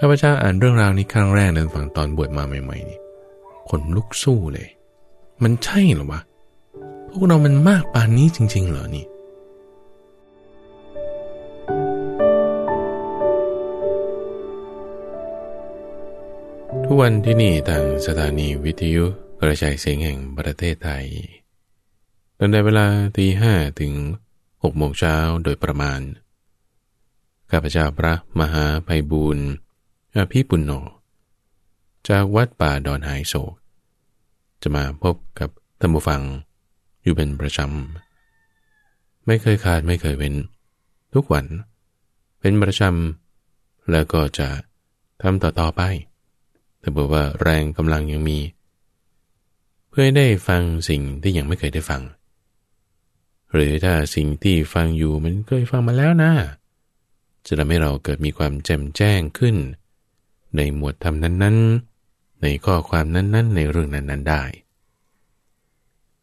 ข้าพเจ้าอ่านเรื่องราวนี้ครั้งแรกในฝั่งตอนบวชมาใหม่ๆนี่ขนลุกสู้เลย มันใช่เหรอวะ พวกเรามันมากปานนี้จริง ๆ เหรอนี่ ทุกวันที่นี่ทางสถานีวิทยุกระจายเสียงแห่งประเทศไทยตั้งแต่เวลาตีห้ถึงหกโมงเช้าโดยประมาณ ข้าพเจ้าพระมหาภัยบูรณ์ อภิปุณโญจากวัดป่าดอนหายโศก จะมาพบกับธรรมฟัง อยู่เป็นประจำ ไม่เคยขาดไม่เคยเว้น ทุกวัน เป็นประจำ แล้วก็จะทำต่อๆไป แต่บอกว่าแรงกำลังยังมี เพื่อให้ได้ฟังสิ่งที่ยังไม่เคยได้ฟัง หรือถ้าสิ่งที่ฟังอยู่มันเคยฟังมาแล้วนะจะทำให้เราเกิดมีความแจ่มแจ้งขึ้น ในหมวดธรรมนั้นๆ ในข้อความนั้นๆ ในเรื่องนั้นๆได้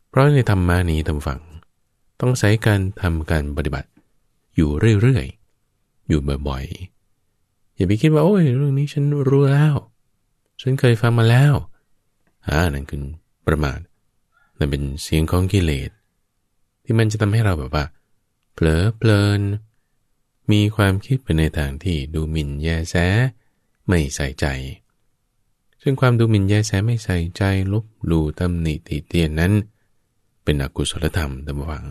เพราะในธรรมานี้ทำฝัง ต้องใช้การทำการปฏิบัติอยู่เรื่อยๆ อยู่บ่อยๆ อย่าไปคิดว่าโอ้ยเรื่องนี้ฉันรู้แล้ว ฉันเคยฟังมาแล้วอ่านั่นคือประมาทนั่นเป็นเสียงของกิเลสที่มันจะทำให้เราแบบว่าเผลอเพลิน มีความคิดไปในทางที่ดูหมิ่นแยแส ไม่ใส่ใจ ซึ่งความดูหมิ่นแยแสไม่ใส่ใจลบหลู่ตำหนิติเตียนนั้น เป็นอกุศลธรรมตามวัง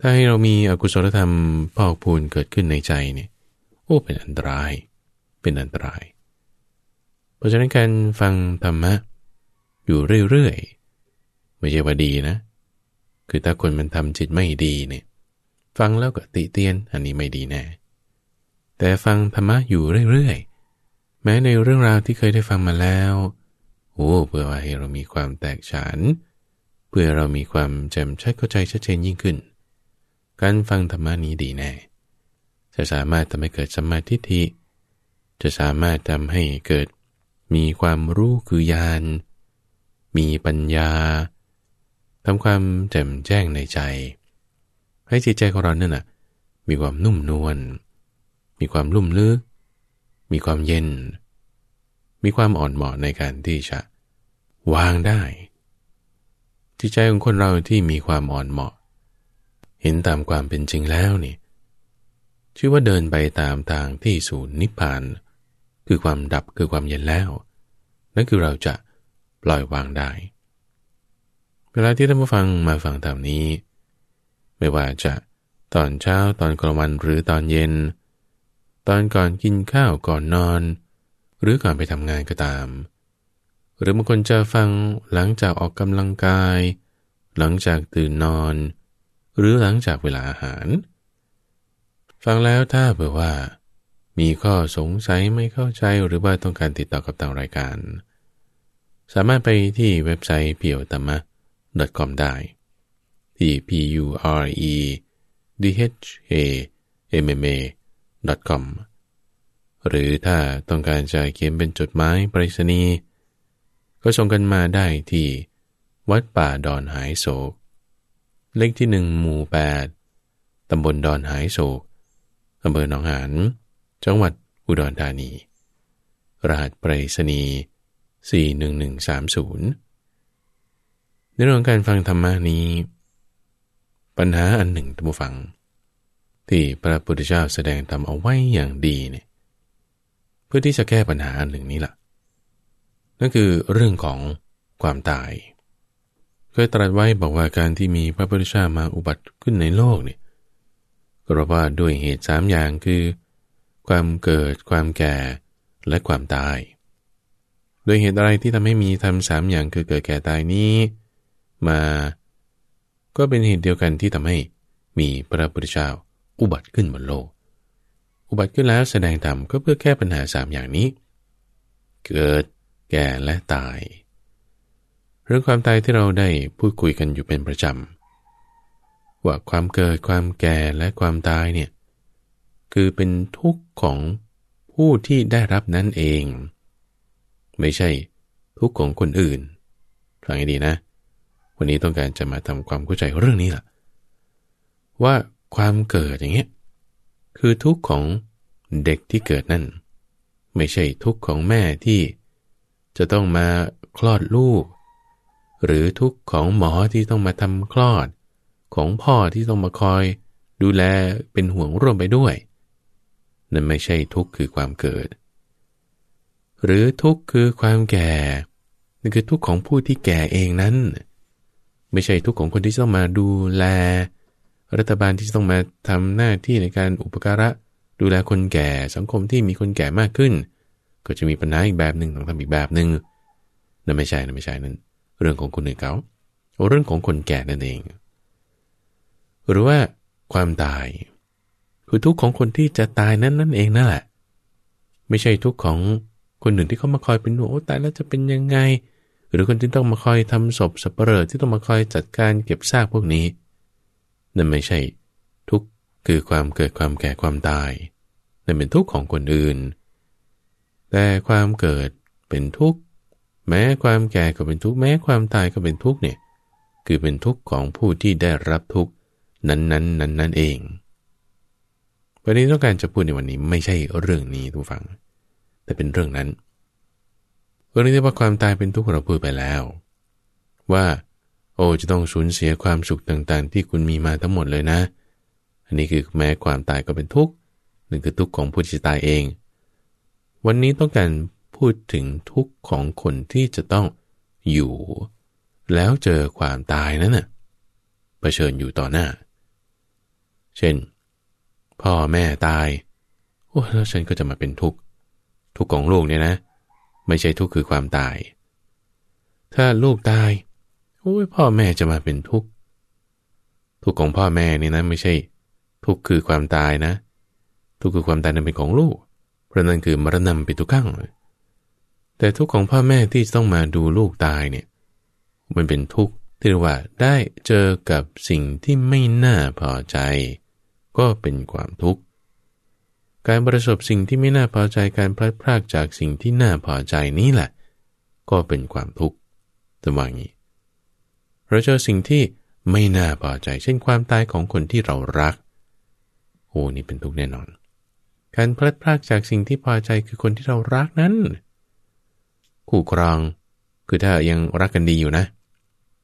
ถ้าให้เรามีอกุศลธรรมพอกพูนเกิดขึ้นในใจเนี่ยโอ้เป็นอันตราย เป็นอันตราย เพราะฉะนั้นการฟังธรรมะอยู่เรื่อยๆ ไม่ใช่ว่าดีนะ คือถ้าคนมันทำจิตไม่ดีเนี่ย ฟังแล้วก็ติเตียนอันนี้ไม่ดีแน่ แต่ฟังธรรมะอยู่เรื่อยๆ แม้ในเรื่องราวที่เคยได้ฟังมาแล้วโอ้เพื่อว่าให้เรามีความแตกฉาน เพื่อเรามีความแจ่มชัดเข้าใจชัดเจนยิ่งขึ้น การฟังธรรมะนี้ดีแน่ จะสามารถทำให้เกิดสมาธิทิจะสามารถทำให้เกิดมีความรู้คือญาณ มีปัญญา ทำความแจ่มแจ้งในใจ ให้จิตใจของเราเนี่ยนะมีความนุ่มนวล มีความลุ่มลึก มีความเย็น มีความอ่อนเหมาะในการที่จะวางได้ จิตใจของคนเราที่มีความอ่อนเหมาะ เห็นตามความเป็นจริงแล้วนี่ชื่อว่าเดินไปตามทางที่สู่นิพพาน คือความดับคือความเย็นแล้ว นั่นคือเราจะปล่อยวางได้ เวลาที่ท่านผู้ฟังมาฟังธรรมนี้ ไม่ว่าจะตอนเช้าตอนกลางวันหรือตอนเย็น ตอนก่อนกินข้าวก่อนนอน หรือก่อนไปทำงานก็ตาม หรือบางคนจะฟังหลังจากออกกำลังกาย หลังจากตื่นนอน หรือหลังจากเวลาอาหาร ฟังแล้วถ้าเผื่อว่า มีข้อสงสัยไม่เข้าใจหรือว่าต้องการติดต่อกับทางรายการ สามารถไปที่เว็บไซต์เพียวตมะ .com ได้ที่ p u r e d h a m m a .com หรือถ้าต้องการจะเขียนเป็นจดหมายปริศนีย์ก็ส่งกันมาได้ที่ วัดป่าดอนหายโศก เลขที่หนึ่งหมู่แปดตำบลดอนหายโศกอำเภอหนองหานจังหวัดอุดรธานี รหัสไปรษณีย์41130 ในเรื่องการฟังธรรมานี้ ปัญหาอันหนึ่งท่านผู้ฟัง ที่พระพุทธเจ้าแสดงทำเอาไว้อย่างดีเนี่ยเพื่อที่จะแก้ปัญหาอันหนึ่งนี้ละ่ะ นั่นคือเรื่องของความตาย เคยตรัสไว้บอกว่าการที่มีพระพุทธเจ้ามาอุบัติขึ้นในโลกเนี่ยก็เพราะว่าด้วยเหตุสามอย่างคือ ความเกิด ความแก่ และความตาย โดยเหตุอะไรที่ทำให้มีทำสามอย่างคือเกิดแก่ตายนี้ มา ก็เป็นเหตุเดียวกันที่ทำให้มีพระพุทธเจ้า อุบัติขึ้นบนโลก อุบัติขึ้นแล้วแสดงธรรมก็เพื่อแก้ปัญหาสามอย่างนี้ เกิด แก่และตาย เรื่องความตายที่เราได้พูดคุยกันอยู่เป็นประจำว่าความเกิดความแก่และความตายเนี่ยคือเป็นทุกข์ของผู้ที่ได้รับนั่นเอง ไม่ใช่ทุกข์ของคนอื่นฟังให้ดีนะ วันนี้ต้องการจะมาทำความเข้าใจเรื่องนี้แหละว่า ความเกิดอย่างเงี้ยคือทุกข์ของเด็กที่เกิดนั่น ไม่ใช่ทุกข์ของแม่ที่จะต้องมาคลอดลูก หรือทุกข์ของหมอที่ต้องมาทำคลอด ของพ่อที่ต้องมาคอย ดูแลเป็นห่วงร่วมไปด้วย นั่นไม่ใช่ทุกข์คือความเกิด หรือทุกข์คือความแก่นั่นคือทุกข์ของผู้ที่แก่เองนั้น ไม่ใช่ทุกข์ของคนที่ต้องมาดูแล รัฐบาลที่ต้องมาทำหน้าที่ในการอุปการะ ดูแลคนแก่สังคมที่มีคนแก่มากขึ้น ก็จะมีปัญหาอีกแบบหนึ่งต้องทำอีกแบบหนึ่งนั่นไม่ใช่นั่นไม่ใช่นั่นเรื่องของคนอื่นเขาเรื่องของคนแก่นั่นเอง หรือว่าความตาย คือทุกข์ของคนที่จะตายนั้นนั่นเองนั่นแหละ ไม่ใช่ทุกข์ของคนหนึ่งที่เขามาคอยเป็นห่วงโอ้ตายแล้วจะเป็นยังไง หรือคนที่ต้องมาคอยทำศพสับเปลือที่ต้องมาคอยจัดการเก็บซากพวกนี้ นั่นไม่ใช่ ทุกข์คือความเกิดความแก่ความตาย นั่นเป็นทุกข์ของคนอื่น แต่ความเกิดเป็นทุกข์แม้ความแก่ก็เป็นทุกข์แม้ความตายก็เป็นทุกข์เนี่ยคือเป็นทุกข์ของผู้ที่ได้รับทุกข์นั้นๆ นั้นนั่นเองวันนี้ต้องการจะพูดในวันนี้ไม่ใช่เรื่องนี้ทุกฝัง แต่เป็นเรื่องนั้นเรื่องที่ว่าความตายเป็นทุกข์เราพูดไปแล้ว ว่า โอ้จะต้องสูญเสียความสุขต่างๆ ที่คุณมีมาทั้งหมดเลยนะ อันนี้คือแม้ความตายก็เป็นทุกข์หนึ่งคือทุกข์ของผู้ที่ตายเอง วันนี้ต้องการพูดถึงทุกข์ของคนที่จะต้องอยู่ แล้วเจอความตายนั้นน่ะเผชิญอยู่ต่อหน้า เช่น พ่อแม่ตาย โอ้แล้วฉันก็จะมาเป็นทุกข์ทุกข์ของลูกเนี่ยนะ ไม่ใช่ทุกข์คือความตาย ถ้าลูกตาย อ้ยพ่อแม่จะมาเป็นทุกข์ ทุกข์ของพ่อแม่นี่นะไม่ใช่ ทุกข์คือความตายนะ ทุกข์คือความตายนั้นเป็นของลูก เพราะนั่นคือมรณะเป็นทุกขังแต่ทุกข์ของพ่อแม่ที่ต้องมาดูลูกตายเนี่ย มันเป็นทุกข์ที่เรียกว่าได้เจอกับสิ่งที่ไม่น่าพอใจ ก็เป็นความทุกข์ การประสบสิ่งที่ไม่น่าพอใจการพลัดพรากจากสิ่งที่น่าพอใจนี้แหละ ก็เป็นความทุกข์จะว่างนี้ เราเจอสิ่งที่ไม่น่าพอใจ เช่นความตายของคนที่เรารัก โอ้นี่เป็นทุกข์แน่นอน การพลัดพรากจากสิ่งที่พอใจคือคนที่เรารักนั้น คู่ครอง คือถ้ายังรักกันดีอยู่นะ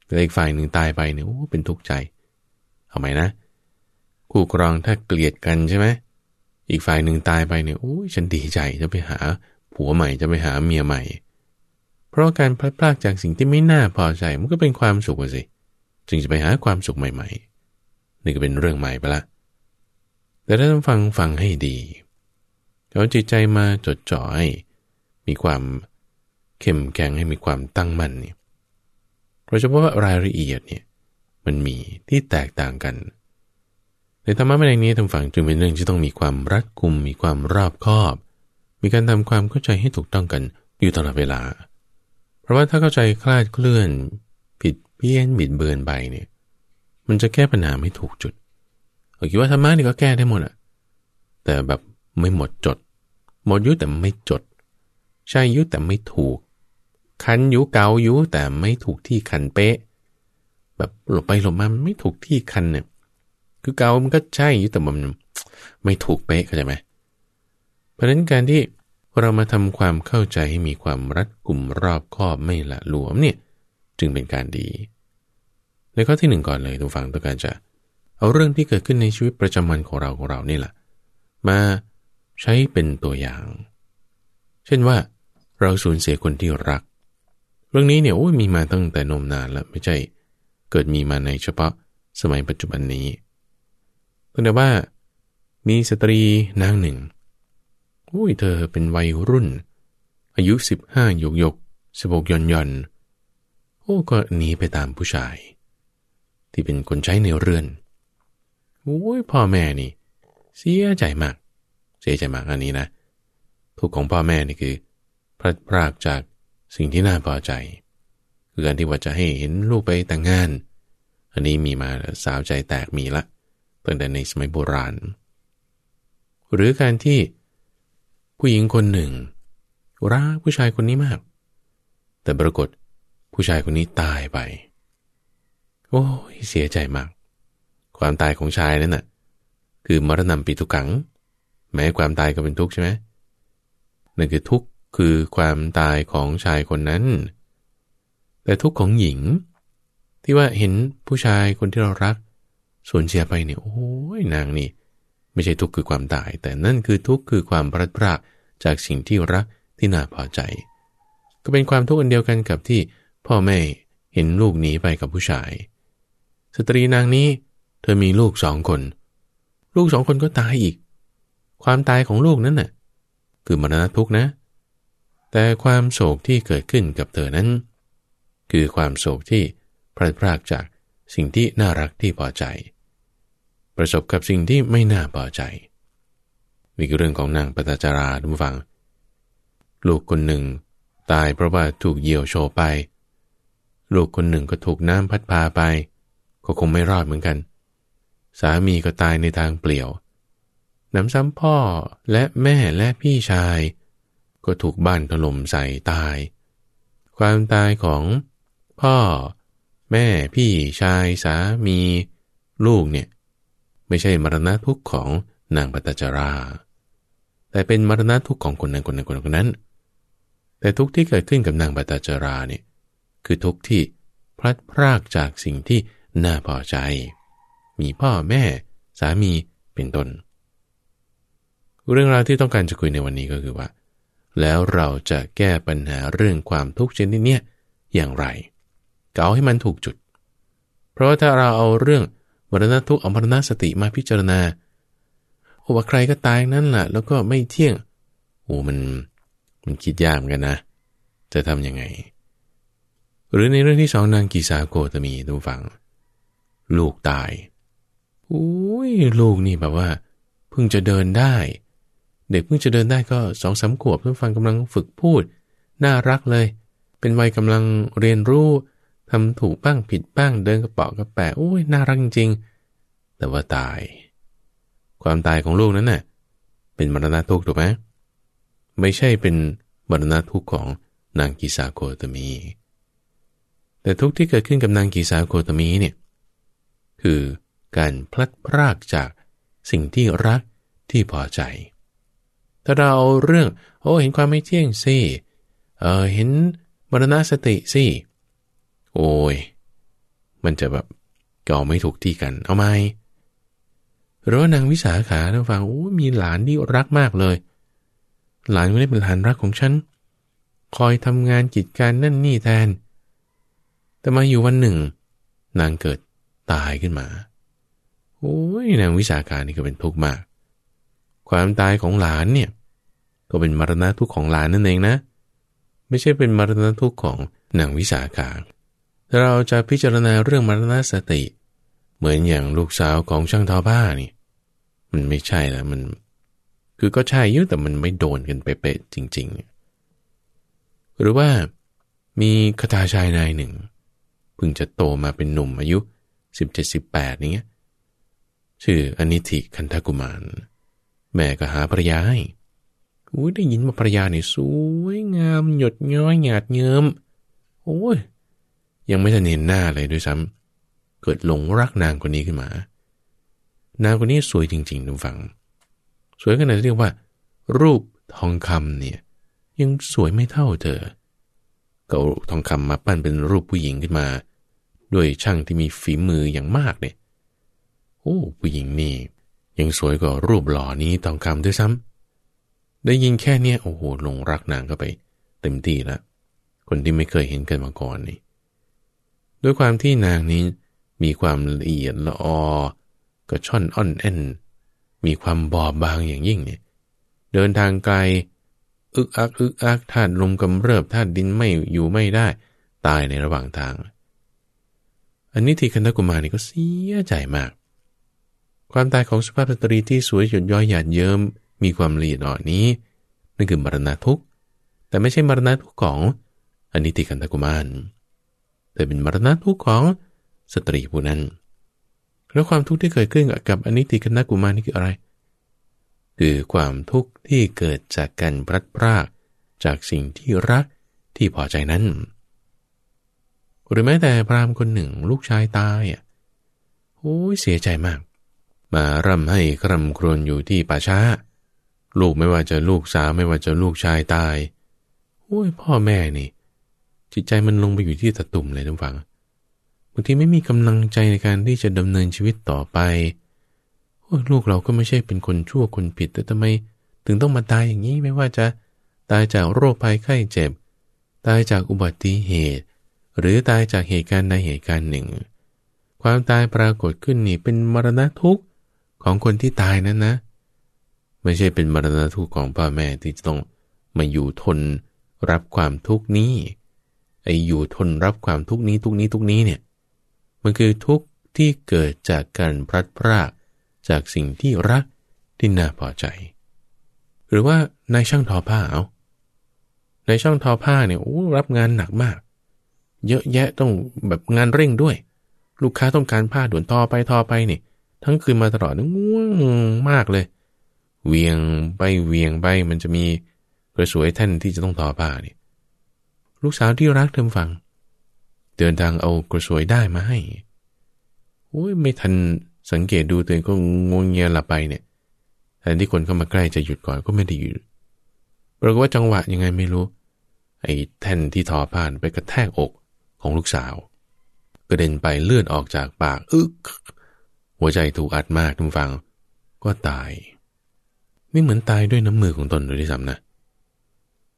แต่อีกฝ่ายหนึ่งตายไปเนี่ยโอ้เป็นทุกข์ใจ เอาไหมนะ คู่ครองถ้าเกลียดกันใช่ไหมอีกฝ่ายหนึ่งตายไปเนี่ยโอ้ยฉันดีใจจะไปหาผัวใหม่จะไปหาเมียใหม่ เพราะการพลาดพลาดจากสิ่งที่ไม่น่าพอใจมันก็เป็นความสุขสิ จึงจะไปหาความสุขใหม่ๆ นี่ก็เป็นเรื่องใหม่ไปละ แต่ถ้าต้องฟังฟังให้ดีเอาจิตใจมาจดจ่อให้มีความเข้มแข็งให้มีความตั้งมั่นเนี่ยเราจะเฉพารายละเอียดเนี่ยมันมีที่แตกต่างกัน ในธรรมะในนี้ทางฝั่งจึงเป็นเรื่องที่ต้องมีความรัดกุม มีความรอบคอบ มีการทำความเข้าใจให้ถูกต้องกันอยู่ตลอดเวลา เพราะว่าถ้าเข้าใจคลาดเคลื่อน ผิดเพี้ยนบิดเบือนไปเนี่ยมันจะแก้ปัญหาไม่ถูกจุดเราคิดว่าธรรมะนี่ก็แก้ได้หมดอะแต่แบบไม่หมดจด หมดยุแต่ไม่จด ใช่ยุแต่ไม่ถูก คันยุเกายุแต่ไม่ถูกที่คันเป๊ะ แบบหลบไปหลบมาไม่ถูกที่คันเนี่ยคือเกามันก็ใช่ยุแต่มันไม่ถูกเป๊ะเข้าใจไหมเพราะฉะนั้นการที่ เรามาทำความเข้าใจให้มีความรัดกุมรอบคอบไม่ละหลวมเนี่ยจึงเป็นการดี ในข้อที่หนึ่งก่อนเลยทุกฝังต้องการจะ เอาเรื่องที่เกิดขึ้นในชีวิตประจำวันของเราของเรานี่แหละมาใช้เป็นตัวอย่าง เช่นว่า เราสูญเสียคนที่รัก เรื่องนี้เนี่ยโอ้ยมีมาตั้งแต่นมนานแล้วไม่ใช่ เกิดมีมาในเฉพาะสมัยปัจจุบันนี้ตั้งแต่ว่า มีสตรีนางหนึ่ง อุ้ยเธอเป็นวัยรุ่น อายุสิบห้าหยกหยกสิบหกย่อนย่อนโอ้ก็หนีไปตามผู้ชาย ที่เป็นคนใช้ในเรือนโอ้ยพ่อแม่นี่ เสียใจมาก เสียใจมากอันนี้นะทุกของพ่อแม่นี่คือพลัดพรากจากสิ่งที่น่าพอใจคือการที่ว่าจะให้เห็นลูกไปแต่งงาน อันนี้มีมาสาวใจแตกมีละตั้งแต่ในสมัยโบราณ หรือการที่ ผู้หญิงคนหนึ่งรักผู้ชายคนนี้มาก แต่ปรากฏผู้ชายคนนี้ตายไป โอ้เสียใจมาก ความตายของชายนั่นน่ะ คือมรณะปีทุกัง แม้ความตายก็เป็นทุกข์ใช่ไหมนั่นคือทุกข์คือความตายของชายคนนั้น แต่ทุกข์ของหญิง ที่ว่าเห็นผู้ชายคนที่เรารักสูญเสียไปเนี่ยโอ้ยนางนี่ ไม่ใช่ทุกข์คือความตาย แต่นั่นคือทุกข์คือความพลัดพราก จากสิ่งที่รักที่น่าพอใจ ก็เป็นความทุกข์อันเดียวกันกับที่พ่อแม่เห็นลูกหนีไปกับผู้ชาย สตรีนางนี้เธอมีลูกสองคน ลูกสองคนก็ตายอีก ความตายของลูกนั้นน่ะ คือมรณะทุกข์นะ แต่ความโศกที่เกิดขึ้นกับเธอนั้น คือความโศกที่พลัดพรากจากสิ่งที่น่ารักที่พอใจ ประสบกับสิ่งที่ไม่น่าพอใจ นี่คือเรื่องของนางปตจาราทุกฝัง ลูกคนหนึ่ง ตายเพราะว่าถูกเหยี่ยวโชไป ลูกคนหนึ่งก็ถูกน้ำพัดพาไป ก็คงไม่รอดเหมือนกัน สามีก็ตายในทางเปลี่ยว น้ำซ้ำพ่อและแม่และพี่ชาย ก็ถูกบ้านถล่มใส่ตาย ความตายของพ่อ แม่พี่ชายสามี ลูกเนี่ย ไม่ใช่มรณะทุกข์ของนางปตจารา แต่เป็นมรณะทุกข์ของคนนั้นคนนั้นคนนั้น แต่ทุกข์ที่เกิดขึ้นกับนางปตจาราเนี่ยคือทุกข์ที่พลัดพรากจากสิ่งที่น่าพอใจ มีพ่อแม่ สามีเป็นต้น เรื่องราวที่ต้องการจะคุยในวันนี้ก็คือว่า แล้วเราจะแก้ปัญหาเรื่องความทุกข์ชนิดนี้อย่างไรเกาให้มันถูกจุด เพราะว่าถ้าเราเอาเรื่องมรณะทุกข์อมรณะสติมาพิจารณา โอ้ว่าใครก็ตายนั่นแหละแล้วก็ไม่เที่ยงโอ้มันมันคิดยากเหมือนกันนะ จะทำยังไง หรือในเรื่องที่สองนางกีสาโกตมีดูฟัง ลูกตายอุ้ยลูกนี่แบบว่า เพิ่งจะเดินได้ เด็กเพิ่งจะเดินได้ก็สองสามขวบเพื่อฟังกำลังฝึกพูด น่ารักเลย เป็นวัยกำลังเรียนรู้ทำถูกบ้างผิดบ้างเดินกระเป๋ากระแปะโอ้ยน่ารักจริงๆแต่ว่าตาย ความตายของลูกนั้นน่ะเป็นมรณะทุกข์ถูกไหมไม่ใช่เป็นมรณะทุกข์ของนางกีสาโคตมี แต่ทุกข์ที่เกิดขึ้นกับนางกีสาโคตมีเนี่ยคือการพลัดพรากจากสิ่งที่รักที่พอใจ ถ้าเราเอาเรื่องโอ้เห็นความไม่เที่ยงสิเออเห็นมรณะสติสิโอ้ยมันจะแบบก่อไม่ถูกที่กันเอาไหม หรือว่านางวิสาขาเราฟังโอ้มีหลานที่รักมากเลย หลานคนนี้เป็นหลานรักของฉัน คอยทำงานกิจการนั่นนี่แทน แต่มาอยู่วันหนึ่ง นางเกิดตายขึ้นมา โอ้ยนางวิสาขานี่ก็เป็นทุกข์มาก ความตายของหลานเนี่ยก็เป็นมรณะทุกข์ของหลานนั่นเองนะ ไม่ใช่เป็นมรณะทุกข์ของนางวิสาขาเราจะพิจารณาเรื่องมรณะสติ เหมือนอย่างลูกสาวของช่างทอผ้านี่ มันไม่ใช่แล้วมัน คือก็ใช่ยุ่แต่มันไม่โดนกันเป๊ะๆจริง ๆ หรือว่ามีคาถาชายนายหนึ่งเพิ่งจะโตมาเป็นหนุ่มอายุ 17-18นี้ยชื่ออนิธิคันธกุมาร แม่ก็หาภรรยาให้อุ้ยได้ยินมาภรรยาเนี่ยสวยงาม หยดย้อยหยาดเยิ้มโอ้ยยังไม่ทันเห็นหน้าเลยด้วยซ้ำเกิดหลงรักนางคนนี้ขึ้นมา นางคนนี้สวยจริงๆทุกฝัง สวยขนาดที่เรียกว่า รูปทองคำเนี่ยยังสวยไม่เท่าเธอก็ทองคำมาปั้นเป็นรูปผู้หญิงขึ้นมา ด้วยช่างที่มีฝีมืออย่างมากเนี่ยโอ้ผู้หญิงนี่ยังสวยกว่ารูปหล่อนี้ทองคำด้วยซ้ำได้ยินแค่เนี้ยโอ้โหหลงรักนางก็ไป เต็มที่ละคนที่ไม่เคยเห็นกันมาก่อนนี่ ด้วยความที่นางนี้มีความละเอียดละออ กระช่อนอ่อนแอนมีความบอบบางอย่างยิ่งเนี่ยเดินทางไกล อึกอักอึกอักธาตุลมกำเริบธาตุดินไม่อยู่ไม่ได้ ตายในระหว่างทาง อันนี้ที่คันธกุมารนี่ก็เสียใจมาก ความตายของสุภาพสตรีที่สวยหยดย้อยหยาดเยิ้มมีความละเอียดอ่อนนี้นั่นคือมรณะทุกข์แต่ไม่ใช่มรณะทุกข์ของอันิติกันตกุมารแต่เป็นมรณะทุกข์ของสตรีผู้นั้น แล้วความทุกข์ที่เกิดขึ้นกับอนิติกันตกุมารนี่คืออะไร คือความทุกข์ที่เกิดจากการพลัดพรากจากสิ่งที่รักที่พอใจนั้น หรือแม้แต่พรามคนหนึ่งลูกชายตายอะโอ้ยเสียใจมาก มาร่ำให้คร่ำครวญอยู่ที่ป่าช้า ลูกไม่ว่าจะลูกสาวไม่ว่าจะลูกชายตายโอ้ยพ่อแม่นี่ จิตใจมันลงไปอยู่ที่ตะตุ่มเลยทุกฝัง บางทีไม่มีกำลังใจในการที่จะดำเนินชีวิตต่อไปโอ้ลูกเราก็ไม่ใช่เป็นคนชั่วคนผิด แต่ทำไม ถึงต้องมาตายอย่างนี้ไม่ว่าจะตายจากโรคภัยไข้เจ็บ ตายจากอุบัติเหตุ หรือตายจากเหตุการณ์ใดเหตุการณ์หนึ่ง ความตายปรากฏขึ้นนี่เป็นมรณะทุกข์ของคนที่ตายนั้นนะ ไม่ใช่เป็นมรณะทุกข์ของพ่อแม่ที่จะต้องมาอยู่ทนรับความทุกข์นี้ไอ้อยู่ทนรับความทุกข์นี้ทุกนี้ทุกนี้เนี่ย มันคือทุกข์ที่เกิดจากการพลัดพรากจากสิ่งที่รักที่น่าพอใจ หรือว่านายช่างทอผ้าเอาในช่างทอผ้าเนี่ยโอ้รับงานหนักมาก เยอะแยะต้องแบบงานเร่งด้วย ลูกค้าต้องการผ้าด่วนทอไปทอไปนี่ทั้งคืนมาตลอดง่วงมากเลย เวียงไปเวียงไปมันจะมีกระสวยแท่นที่จะต้องทอผ้านี่ลูกสาวที่รักเธอฟัง เดินทางเอากระสวยได้มาให้โอ้ยไม่ทันสังเกตดูตัวเองก็งงเงียหลับไปเนี่ยแทนที่คนเข้ามาใกล้จะหยุดก่อนก็ไม่ได้หยุดปรากฏว่าจังหวะยังไงไม่รู้ ไอ้แท่นที่ทอผ่านไปกระแทกอกของลูกสาว กระเด็นไปเลือดออกจากปากอึกหัวใจถูกอัดมากทุกฟัง ก็ตายนี่เหมือนตายด้วยน้ำมือของตนโดยที่สำนะ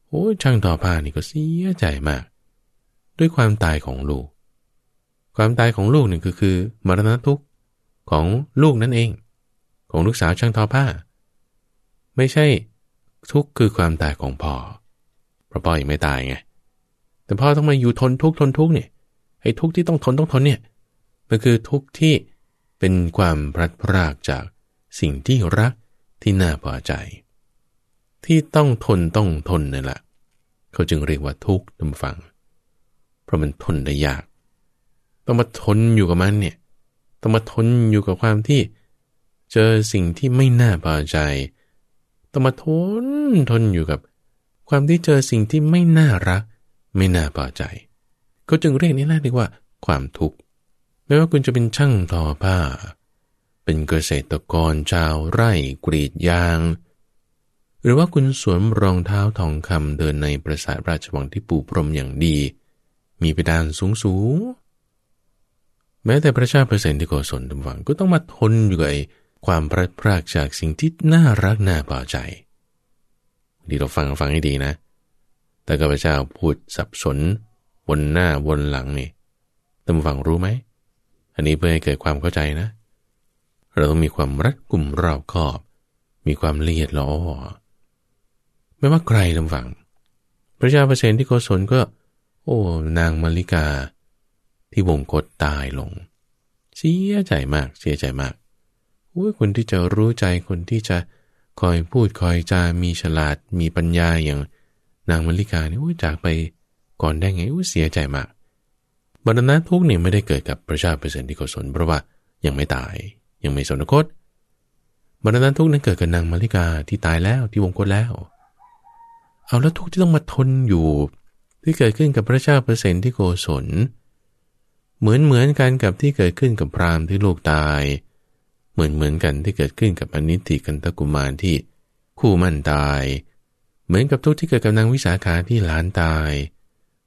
โอ้ช่างทอผ้านี่ก็เสียใจมาก ด้วยความตายของลูก ความตายของลูกนี่ก็คือมรณะทุกข์ของลูกนั่นเอง ของลูกสาวช่างทอผ้า ไม่ใช่ทุกข์คือความตายของพ่อเพราะพ่อยังไม่ตายไงแต่พ่อต้องมาอยู่ทนทุกข์ทนทุกข์เนี่ยไอ้ทุกข์ที่ต้องทนต้องทนเนี่ยมันคือทุกข์ที่เป็นความพลัดพรากจากสิ่งที่รักที่น่าพอใจ ที่ต้องทนต้องทนนั่นแหละเขาจึงเรียกว่าทุกข์ทำฟัง เพราะมันทนได้ยาก ต้องมาทนอยู่กับมันเนี่ย ต้องมาทนอยู่กับความที่ เจอสิ่งที่ไม่น่าพอใจ ต้องมาทนทนอยู่กับ ความที่เจอสิ่งที่ไม่น่ารัก ไม่น่าพอใจเขาจึงเรียกนี่แหละเรียกว่า ความทุกข์ไม่ว่าคุณจะเป็นช่างทอผ้า เป็นเกษตรกรชาวไร่กรีดยาง หรือว่าคุณสวมรองเท้าทองคำเดินในปราสาทราชวังที่ปูพรมอย่างดี มีเพดานสูงสูงแม้แต่พระเจ้าเปรตที่โกศลตำวังก็ต้องมาทนอยู่กับความพลัดพรากจากสิ่งที่น่ารักน่าพอใจดีเราฟังฟังให้ดีนะ แต่กับพระเจ้าพูดสับสนวนหน้าวนหลังนี่ตำฟังรู้ไหม อันนี้เพื่อให้เกิดความเข้าใจนะ เราต้องมีความรัดกุมรอบคอบ มีความละเอียดละออไม่ว่าใครตำฟัง พระเจ้าเปรตที่โกศลก็ โอ้ นางมาริกา ที่วงกฏตายลง เสียใจมากเสียใจมากอ้ยคนที่จะรู้ใจคนที่จะคอยพูดคอยจามีฉลาดมีปัญญาอย่างนางมลิกานี่ยจากไปก่อนได้ไงอ้ยเสียใจมากบรรณะทุกเนี่ยไม่ได้เกิดกับประชาเปอร์เซนต์ที่กศลเพราะว่ายังไม่ตายยังไม่สนคตบรรณะทุกนั้นเกิดกับนางมาริกาที่ตายแล้วที่วงกฏแล้ว เอาแล้วทุกที่ต้องมาทนอยู่ ที่เกิดขึ้นกับพระเจ้าเปอร์เซนที่โกศล เหมือนเหมือนกันกับที่เกิดขึ้นกับพราหมณ์ที่ลูกตาย เหมือนเหมือนกันที่เกิดขึ้นกับอนิติกันตะกุมารที่คู่มั่นตาย เหมือนกับทุกที่เกิดกับนางวิสาขาที่หลานตาย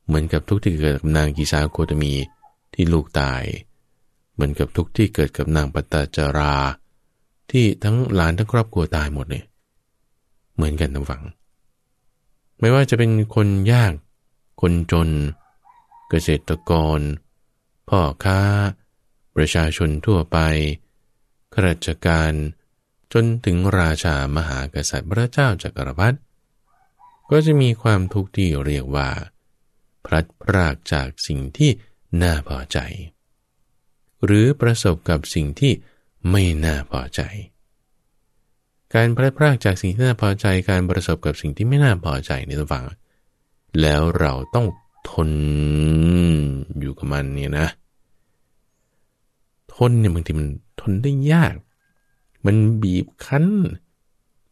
เหมือนกับทุกที่เกิดกับนางกิสาโคตมีที่ลูกตาย เหมือนกับทุกที่เกิดกับนางปตจารา ที่ทั้งหลานทั้งครอบครัวตายหมดเลยเหมือนกันทั้งฝัง ไม่ว่าจะเป็นคนยาก คนจน เกษตรกร พ่อค้า ประชาชนทั่วไปข้าราชการ จนถึงราชามหากษัตริย์พระเจ้าจักรพรรดิก็จะมีความทุกข์ที่เรียกว่า พลัดพรากจากสิ่งที่น่าพอใจ หรือประสบกับสิ่งที่ไม่น่าพอใจ การพลัดพรากจากสิ่งที่น่าพอใจ การประสบกับสิ่งที่ไม่น่าพอใจในตัวฝัง แล้วเราต้องทนอยู่กับมันเนี่ยนะ ทนเนี่ยบางทีมันทนได้ยาก มันบีบคั้น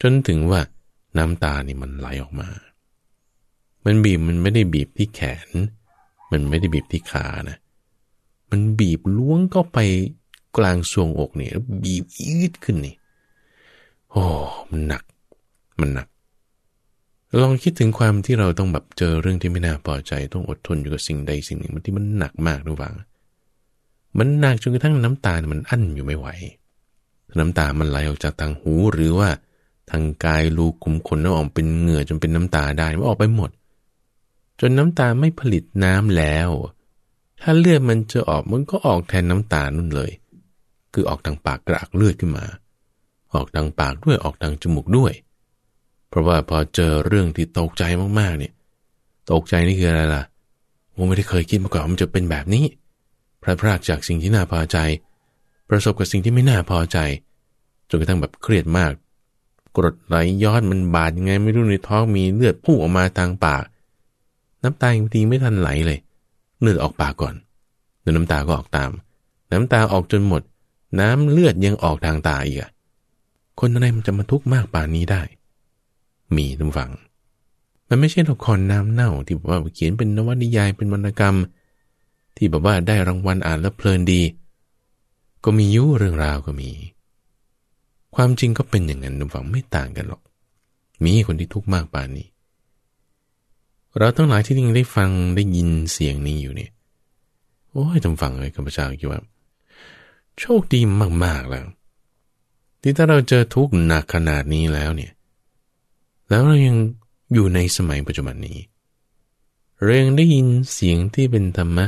จนถึงว่าน้ำตานี่มันไหลออกมา มันบีบมันไม่ได้บีบที่แขน มันไม่ได้บีบที่ขานะ มันบีบล้วงเข้าไปกลางทรวงอกเนี่ยบีบยืดขึ้นนี่ โอ้ มันหนัก มันหนัก ลองคิดถึงความที่เราต้องแบบเจอเรื่องที่ไม่น่าพอใจ ต้องอดทนอยู่กับสิ่งใดสิ่งหนึ่งมันที่มันหนักมากระหว่างมันหนักจนกระทั่งน้ำตามันอั้นอยู่ไม่ไหว น้ำตามันไหลออกจากทางหูหรือว่าทางกายรูขุมขนแล้วออกเป็นเหงื่อจนเป็นน้ำตาได้มันออกไปหมด จนน้ำตาไม่ผลิตน้ำแล้ว ถ้าเลือดมันจะออกมันก็ออกแทนน้ำตานุ่นเลย คือออกทางปากกระอักเลือดขึ้นมา ออกทางปากด้วยออกทางจมูกด้วย เพราะว่าพอเจอเรื่องที่ตกใจมากๆเนี่ย ตกใจนี่คืออะไรล่ะผมไม่ได้เคยคิดมาก่อนมันจะเป็นแบบนี้พระพรากจากสิ่งที่น่าพอใจ ประสบกับสิ่งที่ไม่น่าพอใจจนกระทั่งแบบเครียดมาก กรดไหลย้อนมันบาดยังไงไม่รู้ในท้องมีเลือดพุ่งออกมาทางปาก น้ำตาบางทีไม่ทันไหลเลยเลือดออกปากก่อนแล้วน้ำตาก็ออกตาม น้ำตาออกจนหมด น้ำเลือดยังออกทางตาอีกอคนอะไรมันจะมาทุกข์มากป่านนี้ได้ มีทุกฝังมันไม่ใช่ละครน้ำเน่าที่บอกว่าเขียนเป็นนวนิยายเป็นวรรณกรรม ที่แบบว่าได้รางวัลอ่านแล้วเพลินดี ก็มียุเรื่องราวก็มี ความจริงก็เป็นอย่างนั้นทุกฝังไม่ต่างกันหรอก มีคนที่ทุกข์มากป่านนี้ เราทั้งหลายที่ยังได้ฟังได้ยินเสียงนี้อยู่เนี่ยโอ้ยทำฟังเลยข้าพเจ้าคิดว่าโชคดีมากๆแล้ว ที่ถ้าเราเจอทุกข์หนักขนาดนี้แล้วเนี่ย แล้วเรายังอยู่ในสมัยปัจจุบันนี้เรายังได้ยินเสียงที่เป็นธรรมะ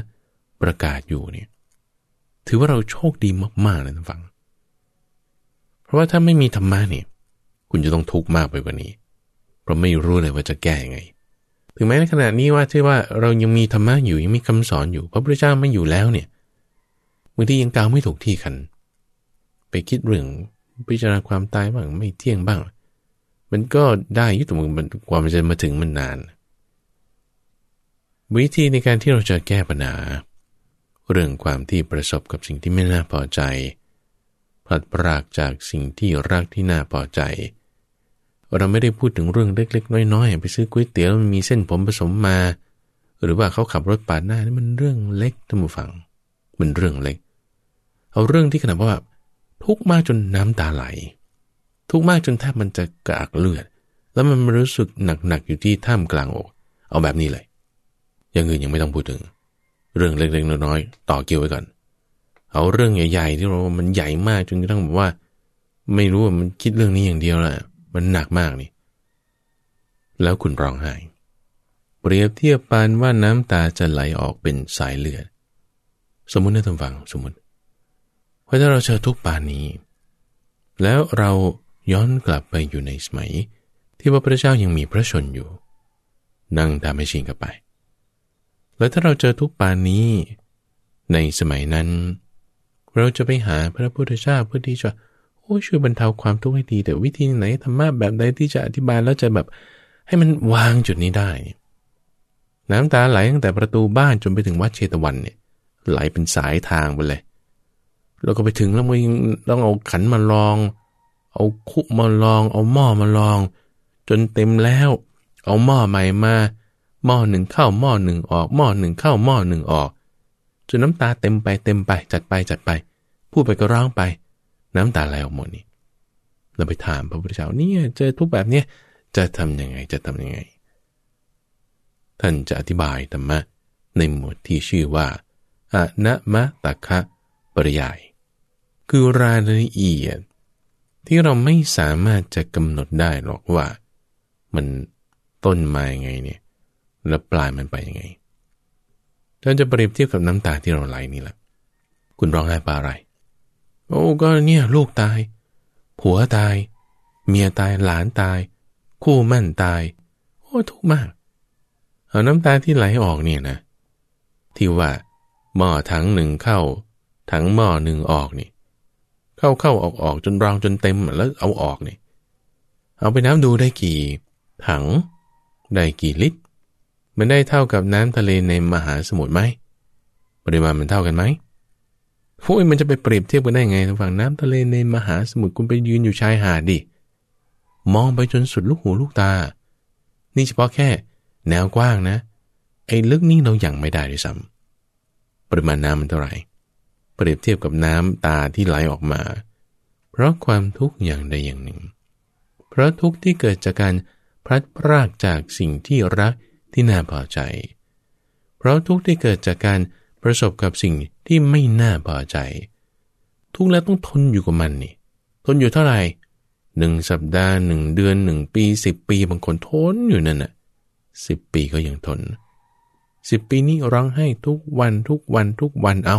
ประกาศอยู่เนี่ยถือว่าเราโชคดีมากๆเลยท่านฟัง เพราะว่าถ้าไม่มีธรรมะเนี่ยคุณจะต้องทุกข์มากไปกว่านี้ เพราะไม่รู้เลยว่าจะแก้ยังไง ถึงแม้ในขณะนี้ว่าที่ว่าเรายังมีธรรมะอยู่ยังมีคำสอนอยู่พระพุทธเจ้าไม่อยู่แล้วเนี่ยบางทียังกาวไม่ถูกที่กัน ไปคิดเรื่องพิจารณาความตายบ้างไม่เที่ยงบ้าง มันก็ได้ยุติมันกว่ามันจะมาถึงมันนาน วิธีในการที่เราจะแก้ปัญหา เรื่องความที่ประสบกับสิ่งที่ไม่น่าพอใจพลัดปรากจากสิ่งที่รักที่น่าพอใจ เราไม่ได้พูดถึงเรื่องเล็กๆ น้อยๆ ไปซื้อก๋วยเตี๋ยวมันมีเส้นผมผสมมา หรือว่าเขาขับรถปาดหน้านี่มันเรื่องเล็กท่านผู้ฟัง มันเรื่องเล็ก เอาเรื่องที่ขนาดว่า ทุกมากจนน้ำตาไหล ทุกมากจนแทบมันจะกระอักเลือด แล้วมันรู้สึกหนักๆอยู่ที่ท่ามกลางอก เอาแบบนี้เลย อย่างอื่นยังไม่ต้องพูดถึง เรื่องเล็กๆน้อยๆต่อเกี่ยวไว้ก่อน เอาเรื่องใหญ่ๆที่เรา มันใหญ่มากจนกระทั่งแบบว่า ไม่รู้ว่ามันคิดเรื่องนี้อย่างเดียวแหละมันหนักมากนี่ แล้วคุณร้องไห้ เปรียบเทียบปานว่าน้ำตาจะไหลออกเป็นสายเลือด สมมตินะท่านฟังสมมติว่าถ้าเราเจอทุกปานนี้ แล้วเรา ย้อนกลับไปอยู่ในสมัย ที่พระพุทธเจ้ายังมีพระชนอยู่ นั่งตามให้ชิงกับไป แล้วถ้าเราเจอทุกปานนี้ ในสมัยนั้น เราจะไปหาพระพุทธเจ้าเพื่อที่จะโอ้ช่วยบรรเทาความทุกข์ให้ดีแต่วิธีไหนธรรมะแบบใดที่จะอธิบายแล้วจะแบบให้มันวางจุดนี้ได้ น้ำตาไหลตั้งแต่ประตูบ้านจนไปถึงวัดเชตวันเนี่ย ไหลเป็นสายทางไปเลยเราก็ไปถึงแล้วมึงต้องเอาขันมาลอง เอาคุมาลอง เอาหม้อมาลอง จนเต็มแล้ว เอาหม้อใหม่มา หม้อหนึ่งเข้าหม้อหนึ่งออก หม้อหนึ่งเข้าหม้อหนึ่งออกจนน้ำตาเต็มไปเต็มไปจัดไปจัดไป พูดไปก็ร้องไป น้ำตาไหลออกหมดนี่เราไปถามพระพุทธเจ้านี่เจอทุกแบบเนี้ยจะทำยังไงจะทำยังไง ท่านจะอธิบายธรรมะในหมวดที่ชื่อว่าอะนะมะตะคะปริยาย คือรายละเอียด ที่เราไม่สามารถจะกำหนดได้หรอกว่า มันต้นมายังไงเนี่ยแล้วปลายมันไปยังไงเราจะเปรียบเทียบกับน้ำตาที่เราไหลนี่แหละ คุณร้องไห้ปาอะไร โอ้ก็เนี่ยลูกตาย ผัวตาย เมียตายหลานตาย คู่มั่นตาย โอ้ทุกข์มาก เอาน้ำตาที่ไหลออกเนี่ยนะ ที่ว่าหม้อถังหนึ่งเข้าถังหม้อหนึ่งออกนี่ เข้าเข้าออกออกจนรองจนเต็มแล้วเอาออกเนี่ยเอาไปน้ำดูได้กี่ถัง ได้กี่ลิตร มันได้เท่ากับน้ำทะเลในมหาสมุทรไหมปริมาณมันเท่ากันไหมโอ้ยมันจะไปเปรียบเทียบกันได้ไงทางฝั่งน้ำทะเลในมหาสมุทรคุณไปยืนอยู่ชายหาดดิมองไปจนสุดลูกหูลูกตา นี่เฉพาะแค่ แนวกว้างนะ ไอ้ลึกนี่เรายัางไม่ได้ด้วยซ้ำปริมาณน้ำมันเท่าไหร่ เปรียบเทียบกับน้ำตาที่ไหลออกมา เพราะความทุกข์อย่างใดอย่างหนึ่ง เพราะทุกข์ที่เกิดจากการพลัดพรากจากสิ่งที่รักที่น่าพอใจ เพราะทุกข์ที่เกิดจากการประสบกับสิ่งที่ไม่น่าพอใจ ทุกข์แล้วต้องทนอยู่กับมันนี่ ทนอยู่เท่าไหร่หนึ่งสัปดาห์หนึ่งเดือนหนึ่งปีสิบปีบางคนทนอยู่นั่นน่ะสิบปีก็ยังทนสิบปีนี้ร้องให้ทุกวันทุกวันทุกวันเอา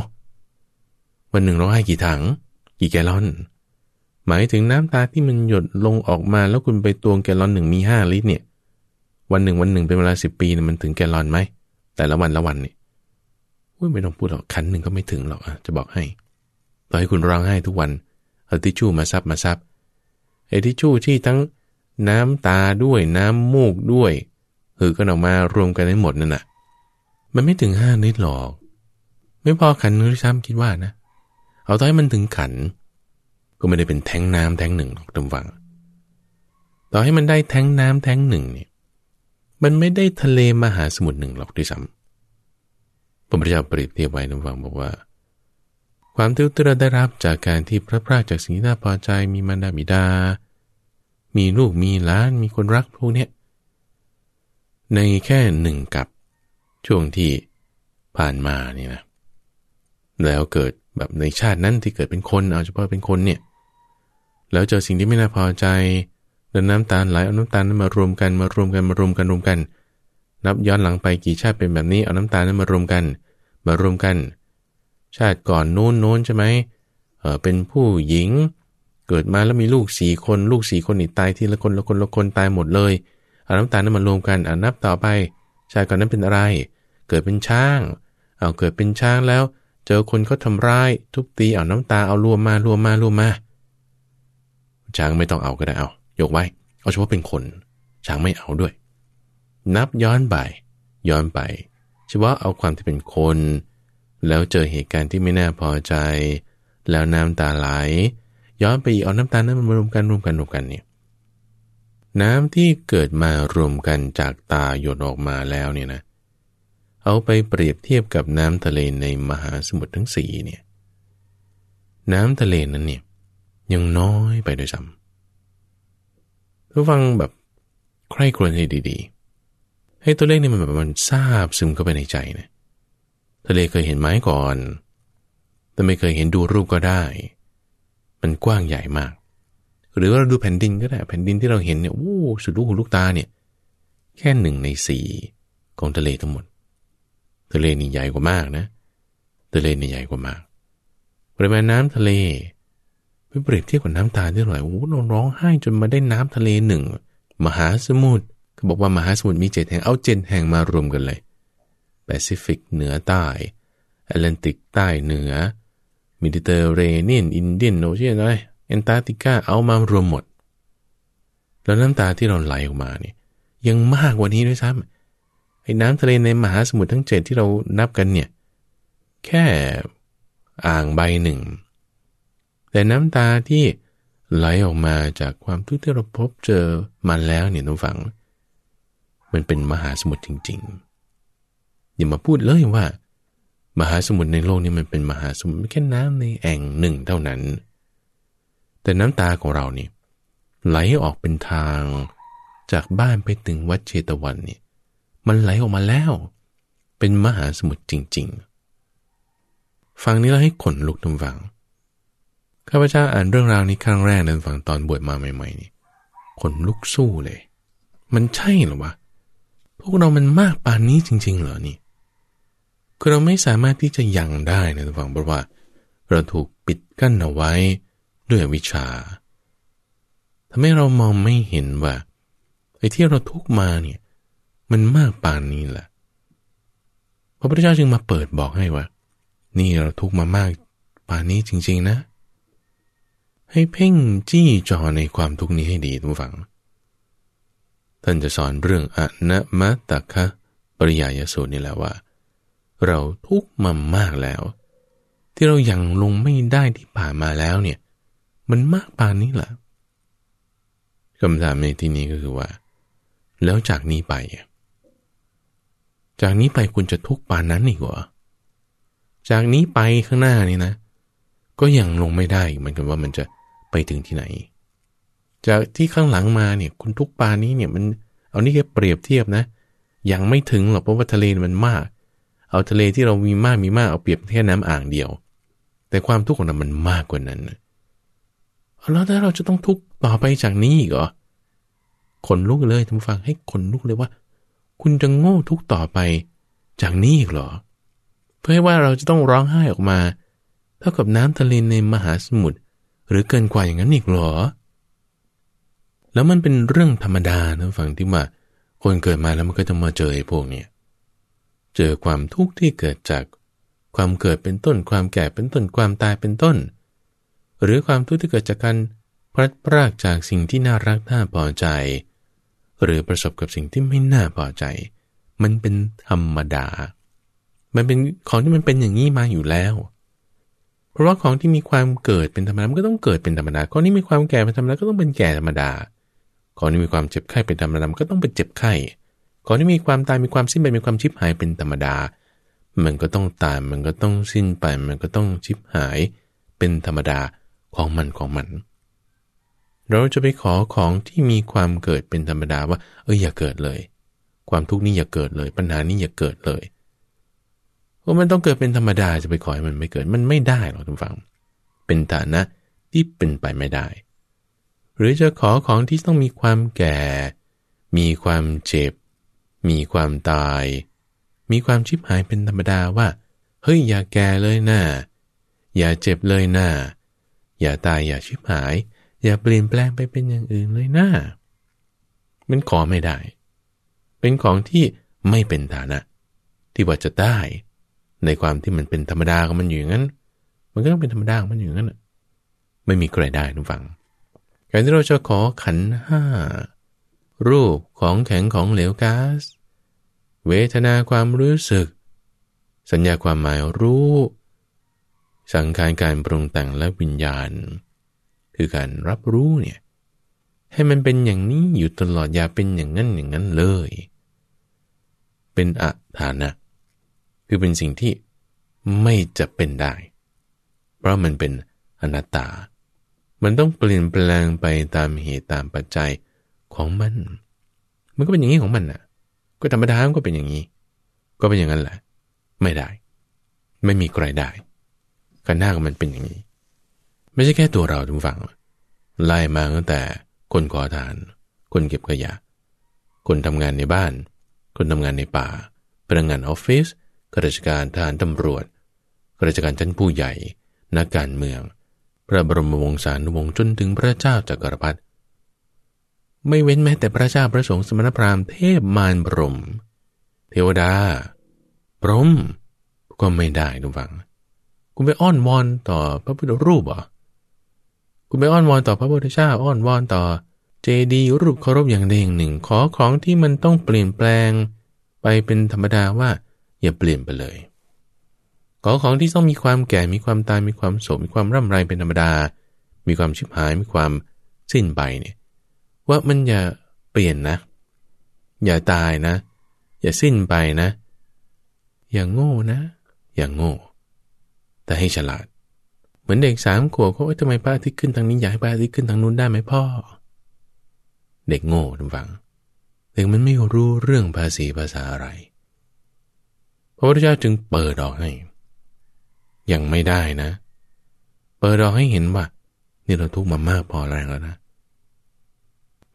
วันหนึ่งเร้องให้กี่ถัง กี่แกลลอน หมายถึงน้ำตาที่มันหยดลงออกมาแล้วคุณไปตวงแกลลอนหนึ่งมีห้าลิตรเนี่ยวันหนึ่งวันหนึ่งเป็นเวลาสิบปีเนี่ยมันถึงแกลลอนไหมแต่ละวันละวันนี่อุ้ยไม่ต้องพูดหรอกคันหนึ่งก็ไม่ถึงหรอกอะจะบอกให้ต่อให้คุณร้องไห้ทุกวันเอาทิชชู่มาซับมาซับไอ้ทิชชู่ที่ทั้งน้ำตาด้วยน้ำมูกด้วยหือกันออกมารวมกันได้หมดนั่นน่ะ มันไม่ถึงห้าลิตรหรอก ไม่พอขันนึงที่ซ้ำคิดว่านะ เอาต่อให้มันถึงขัน ก็ไม่ได้เป็นแทงน้ำแทงหนึ่งหรอกตำวัง ต่อให้มันได้แทงน้ำแทงหนึ่งเนี่ยมันไม่ได้ทะเลมหาสมุทรหนึ่งหรอกด้วยซ้ำพระพุทธเจ้าเปรียบเทียบไว้ตำวังบอกว่า ความทุกข์ที่เราได้รับจากการที่พระพราจากสิ่งที่น่าพอใจมีมารดาบิดา มีลูกมีหลานมีคนรักพวกเนี้ยในแค่หนึ่งกับช่วงที่ผ่านมานี่นะ แล้วเกิดแบบในชาตินั้นที่เกิดเป็นคนเอาเฉพาะเป็นคนเนี่ยแล้วเจอสิ่งที่ไม่น่าพอใจเดินน้ำตาลไหลเอาน้ำตาลนั้นมารวมกันมารวมกันมารวมกันรวมกัน นับย้อนหลังไปกี่ชาติเป็นแบบนี้เอาน้ำตาลนั้นมารวมกัน มารวมกัน ชาติก่อนโน้นโน้นใช่ไหมเออเป็นผู้หญิง เกิดมาแล้วมีลูกสี่คนลูกสี่คนนี่ตายทีละคนละคนละคนตายหมดเลยเอาน้ำตาลนั้นมารวมกันอ่านับต่อไป ชาติก่อนนั้นเป็นอะไร เกิดเป็นช้างเอาเกิดเป็นช้างแล้ว จอคนเขาทำร้าย ทุบตีเอาน้ำตาเอารวมมารวมมารวมมาช้างไม่ต้องเอาก็ได้เอายกไว้ เอาเฉพาะเป็นคน ช้างไม่เอาด้วย นับย้อนไปย้อนไป เฉพาะเอาความที่เป็นคน แล้วเจอเหตุการณ์ที่ไม่น่าพอใจ แล้วน้ำตาไหล ย้อนไปอีกเอาน้ำตานั้นมารวมกันรวมกันรวมกันเนี่ยน้ำที่เกิดมารวมกันจากตาหยดออกมาแล้วเนี่ยนะ เอาไปเปรียบเทียบกับน้ำทะเลในมหาสมุทรทั้งสี่เนี่ยน้ำทะเลนั้นเนี่ยยังน้อยไปโดยซ้ำถ้าฟังแบบใคร่ครวญให้ดีๆ ให้ตัวเลขนี่มันแบบมันซาบซึมเข้าไปในใจนะทะเลเคยเห็นไหมก่อน แต่ไม่เคยเห็นดูรูปก็ได้ มันกว้างใหญ่มาก หรือว่าเราดูแผ่นดินก็ได้แผ่นดินที่เราเห็นเนี่ยโอ้สุดลูกหูลูกตาเนี่ย แค่หนึ่งในสี่ของทะเลทั้งหมด ทะเลนี่ใหญ่กว่ามากนะ ทะเลนี่ใหญ่กว่ามากปริมาณน้ำทะเลไปเปรียบเทียบกับน้ำตาที่ไหลโอ้โหร้องไห้จนมาได้น้ำทะเลหนึ่ง มหาสมุทรเขาบอกว่ามหาสมุทรมีเจ็ดแห่งเอาเจ็ดแห่งมารวมกันเลยแปซิฟิกเหนือใต้แอตแลนติกใต้เหนือเมดิเตอร์เรเนียน Indian Ocean อะไรแอนตาร์กติกาเอามารวมหมด แล้วน้ำตาที่เราไหลออกมาเนี่ยยังมากกว่านี้ด้วยซ้ำ น้ำทะเลในมหาสมุทรทั้งเจ็ดที่เรานับกันเนี่ย แค่อ่างใบหนึ่ง แต่น้ำตาที่ไหลออกมาจากความทุกข์ที่เราพบเจอมาแล้วเนี่ยทุกฝัง มันเป็นมหาสมุทรจริง ๆ อย่ามาพูดเลยว่า มหาสมุทรในโลกนี้มันเป็นมหาสมุทรแค่น้ำในแอ่งหนึ่งเท่านั้น แต่น้ำตาของเราเนี่ยไหลออกเป็นทางจากบ้านไปถึงวัดเชตวันเนี่ย มันไหลออกมาแล้ว เป็นมหาสมุทรจริง ๆ ฟังนี้เราให้ขนลุกทำฟัง ข้าพเจ้าอ่านเรื่องราวนี้ครั้งแรกในฟังตอนบวชมาใหม่ๆนี่ขนลุกสู้เลย มันใช่หรอวะ พวกเรามันมากปานนี้จริง ๆ เหรอนี่ คือเราไม่สามารถที่จะยังได้นะทุกฝังเพราะว่า เราถูกปิดกั้นเอาไว้ด้วยวิชาทำให้เรามองไม่เห็นว่าไอ้ที่เราทุกมาเนี่ย มันมากปานนี้แหละพระพุทธเจ้าจึงมาเปิดบอกให้ว่า นี่เราทุกมามากปานนี้จริง ๆ นะ ให้เพ่งจี้จอในความทุกนี้ให้ดีทุกฝัง ท่านจะสอนเรื่องอนัมตตคะปริยายสูตรนี่แหละว่า เราทุกมามากแล้ว ที่เรายังลงไม่ได้ที่ผ่านมาแล้วเนี่ย มันมากปานนี้แหละคำถามในที่นี้ก็คือว่า แล้วจากนี้ไป จากนี้ไปคุณจะทุกปานนั้นอีกเหรอจากนี้ไปข้างหน้านี่นะ ก็ยังลงไม่ได้เหมือนกันว่ามันจะไปถึงที่ไหน จากที่ข้างหลังมาเนี่ยคุณทุกปานี้เนี่ยมันเอานี่แค่เปรียบเทียบนะ ยังไม่ถึงหรอกเพราะว่าทะเลมันมาก เอาทะเลที่เรามีมากมีมากเอาเปรียบแค่น้ำอ่างเดียว แต่ความทุกข์ของเรามันมากกว่านั้นแล้วถ้าเราจะต้องทุกข์ต่อไปจากนี้อีกเหรอคนลุกเลยท่านฟังให้คนลุกเลยว่า คุณจะโง่ทุกต่อไป จากนี้อีกเหรอ เพื่อให้ว่าเราจะต้องร้องไห้ออกมา เท่ากับน้ำทะเลในมหาสมุทรหรือเกินกว่าอย่างนั้นอีกเหรอ แล้วมันเป็นเรื่องธรรมดานะฟังที่ว่าคนเกิดมาแล้วมันก็จะมาเจอไอ้พวกเนี้ยเจอความทุกข์ที่เกิดจากความเกิดเป็นต้น ความแก่เป็นต้นความตายเป็นต้น หรือความทุกข์ที่เกิดจากการพลัดพรากจากสิ่งที่น่ารักน่าพอใจ หรือประสบกับสิ่งที่ไม่น่าพอใจ มันเป็นธรรมดา มันเป็นของที่มันเป็นอย่างนี้มาอยู่แล้ว เพราะว่าของที่มีความเกิดเป็นธรรมดา มันก็ต้องเกิดเป็นธรรมดา ของที่มีความแก่เป็นธรรมดา ก็ต้องเป็นแก่ธรรมดา ของที่มีความเจ็บไข้เป็นธรรมดา ก็ต้องเป็นเจ็บไข้ ของที่มีความตาย มีความสิ้นไป มีความชิบหายเป็นธรรมดา มันก็ต้องตาย มันก็ต้องสิ้นไป มันก็ต้องชิบหาย เป็นธรรมดาของมันของมัน เราจะไปขอของที่มีความเกิดเป็นธรรมดาว่า เอออย่าเกิดเลย ความทุกข์นี้อย่าเกิดเลย ปัญหานี้อย่าเกิดเลยเพราะมันต้องเกิดเป็นธรรมดาจะไปขอให้มันไม่เกิดมันไม่ได้หรอกทุกฝัง เป็นฐานะที่เป็นไปไม่ได้ หรือจะขอของที่ต้องมีความแก่ มีความเจ็บ มีความตาย มีความชิบหายเป็นธรรมดาว่า เฮ้ยอย่าแก่เลยนะ่าอย่าเจ็บเลยนะ่าอย่าตายอย่าชิบหาย อย่าเปลี่ยนแปลงไปเป็นอย่างอื่นเลยนะมันขอไม่ได้ เป็นของที่ไม่เป็นฐานะ ที่ว่าจะได้ ในความที่มันเป็นธรรมดาของมันอยู่อย่างนั้น มันก็ต้องเป็นธรรมดาของมันอยู่งั้นไม่มีใครได้ทุกฝัง การที่เราจะขอขันห้ารูปของแข็งของเหลวก๊าซเวทนาความรู้สึก สัญญาความหมายรู้ สังขารการปรุงแต่งและวิญญาณ คือการรับรู้เนี่ยให้มันเป็นอย่างนี้อยู่ตลอดอย่าเป็นอย่างนั้นอย่างนั้นเลย เป็นอัฐานะ คือเป็นสิ่งที่ไม่จะเป็นได้ เพราะมันเป็นอนัตตา มันต้องเปลี่ยนแปลงไปตามเหตุตามปัจจัยของมัน มันก็เป็นอย่างนี้ของมันน่ะ ก็ธรรมดาก็เป็นอย่างนี้ ก็เป็นอย่างนั้นแหละ ไม่ได้ ไม่มีใครได้กันหน้าของมันเป็นอย่างนี้ ไม่ใช่แค่ตัวเราทุกฝั่งไล่มาตั้งแต่คนขอทาน คนเก็บขยะ คนทำงานในบ้าน คนทำงานในป่า พนักงานออฟฟิศข้าราชการทหารตำรวจข้าราชการชั้นผู้ใหญ่ นักการเมือง พระบรมวงศานุวงศ์จนถึงพระเจ้าจักรพรรดิไม่เว้นแม้แต่พระเจ้าพระสงฆ์สมณพราหมณ์เทพมารบรม เทวดาพรหมก็ไม่ได้ทุกฝัง คุณไปอ้อนวอนต่อพระพุทธรูปเหรอ คุณไปอ้อนวอนต่อพระพุทธเจ้าอ้อนวอนต่อ เจดีย์รูปเคารพอย่างใดอย่างหนึ่ง ขอของที่มันต้องเปลี่ยนแปลง ไปเป็นธรรมดาว่า อย่าเปลี่ยนไปเลย ขอของที่ต้องมีความแก่มีความตายมีความโศกมีความร่ำไรเป็นธรรมดา มีความชิบหายมีความสิ้นไปเนี่ยว่ามันอย่าเปลี่ยนนะ อย่าตายนะ อย่าสิ้นไปนะ อย่างโง่นะ อย่างโง่ แต่ให้ฉลาด มือนเด็กสามขวบเขาทำไมพระอาทิตย์ขึ้นทางนี้อยากให้พระอาทิตย์ขึ้นทางนู้นได้ไหมพ่อ เด็กโง่ทุกฝังเด็กมันไม่รู้เรื่องภาษีภาษาอะไร พระพุทธเจ้าจึงเปิดออกให้ ยังไม่ได้นะ เปิดออกให้เห็นว่านี่เราทุกข์มามากพอแรงแล้วนะ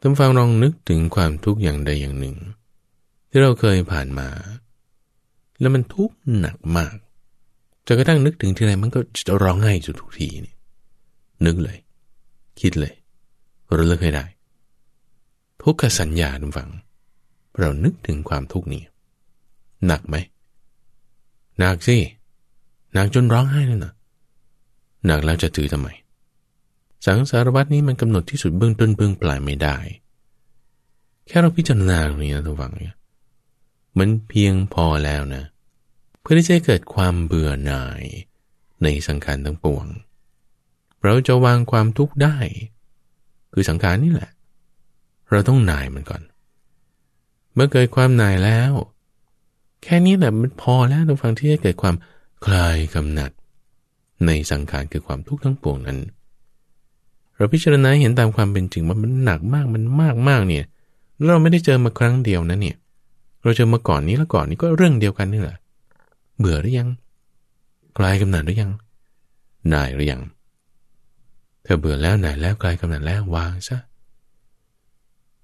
ท่านฟังลองนึกถึงความทุกข์อย่างใดอย่างหนึ่ง ที่เราเคยผ่านมา แล้วมันทุกข์หนักมาก จนกระทั่งนึกถึงทีไรมันก็จะร้องไห้จุดทุกทีนี่นึกเลย คิดเลยระลึกให้ได้ ทุกขสัญญาดุฝัง เรานึกถึงความทุกข์นี้หนักไหมหนักสิหนักจนร้องไห้เลยนะหนักแล้วจะถือทำไม สังสารวัตนี้มันกำหนดที่สุดเบื้องต้นเบื้องปลายไม่ได้ แค่เราพิจารณาตรงนี้นะทุกฝังเนี่ยมันเพียงพอแล้วนะ พื่อที่จะเกิดความเบื่อหน่ายในสังขารทั้งปวง เราจะวางความทุกข์ได้ คือสังขารนี่แหละ เราต้องหน่ายมันก่อน เมื่อเกิดความหน่ายแล้ว แค่นี้แหละมันพอแล้วทุกฟังที่จะเกิดความคลายกำหนัด ในสังขารคือความทุกข์ทั้งปวงนั้น เราพิจารณาเห็นตามความเป็นจริงว่ามันหนักมากมันมากมากเนี่ยเราไม่ได้เจอมาครั้งเดียวนะเนี่ย เราเจอมาก่อนนี้แล้วก่อนนี้ก็เรื่องเดียวกันนี่แหละ เบื่อหรือยังกลายกำหนัดหรือยังนายหรือยัง เธอเบื่อแล้วนายแล้วกลายกำหนัดแล้ววางซะ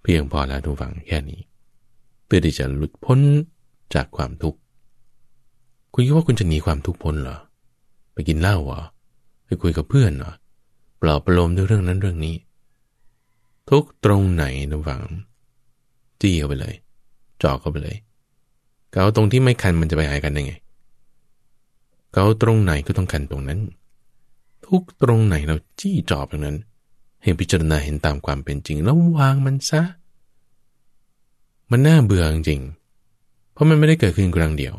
เพียงพอแล้วทุกฝังแค่นี้ เพื่อที่จะหลุดพ้นจากความทุกข์ คุณคิดว่าคุณจะหนีความทุกข์พ้นเหรอ ไปกินเหล้าเหรอ ไปคุยกับเพื่อนเหรอปลอบประโลมด้วยเรื่องนั้นเรื่องนี้ ทุกตรงไหนนะฝัง จี้เข้าไปเลยจ่อเข้าไปเลยเกาตรงที่ไม่คันมันจะไปหายกันได้ไง เกาตรงไหนก็ต้องคันตรงนั้น ทุกตรงไหนเราจี้จ่อตรงนั้น ให้พิจารณาเห็นตามความเป็นจริง แล้ววางมันซะ มันน่าเบื่อจริง เพราะมันไม่ได้เกิดขึ้นครั้งเดียว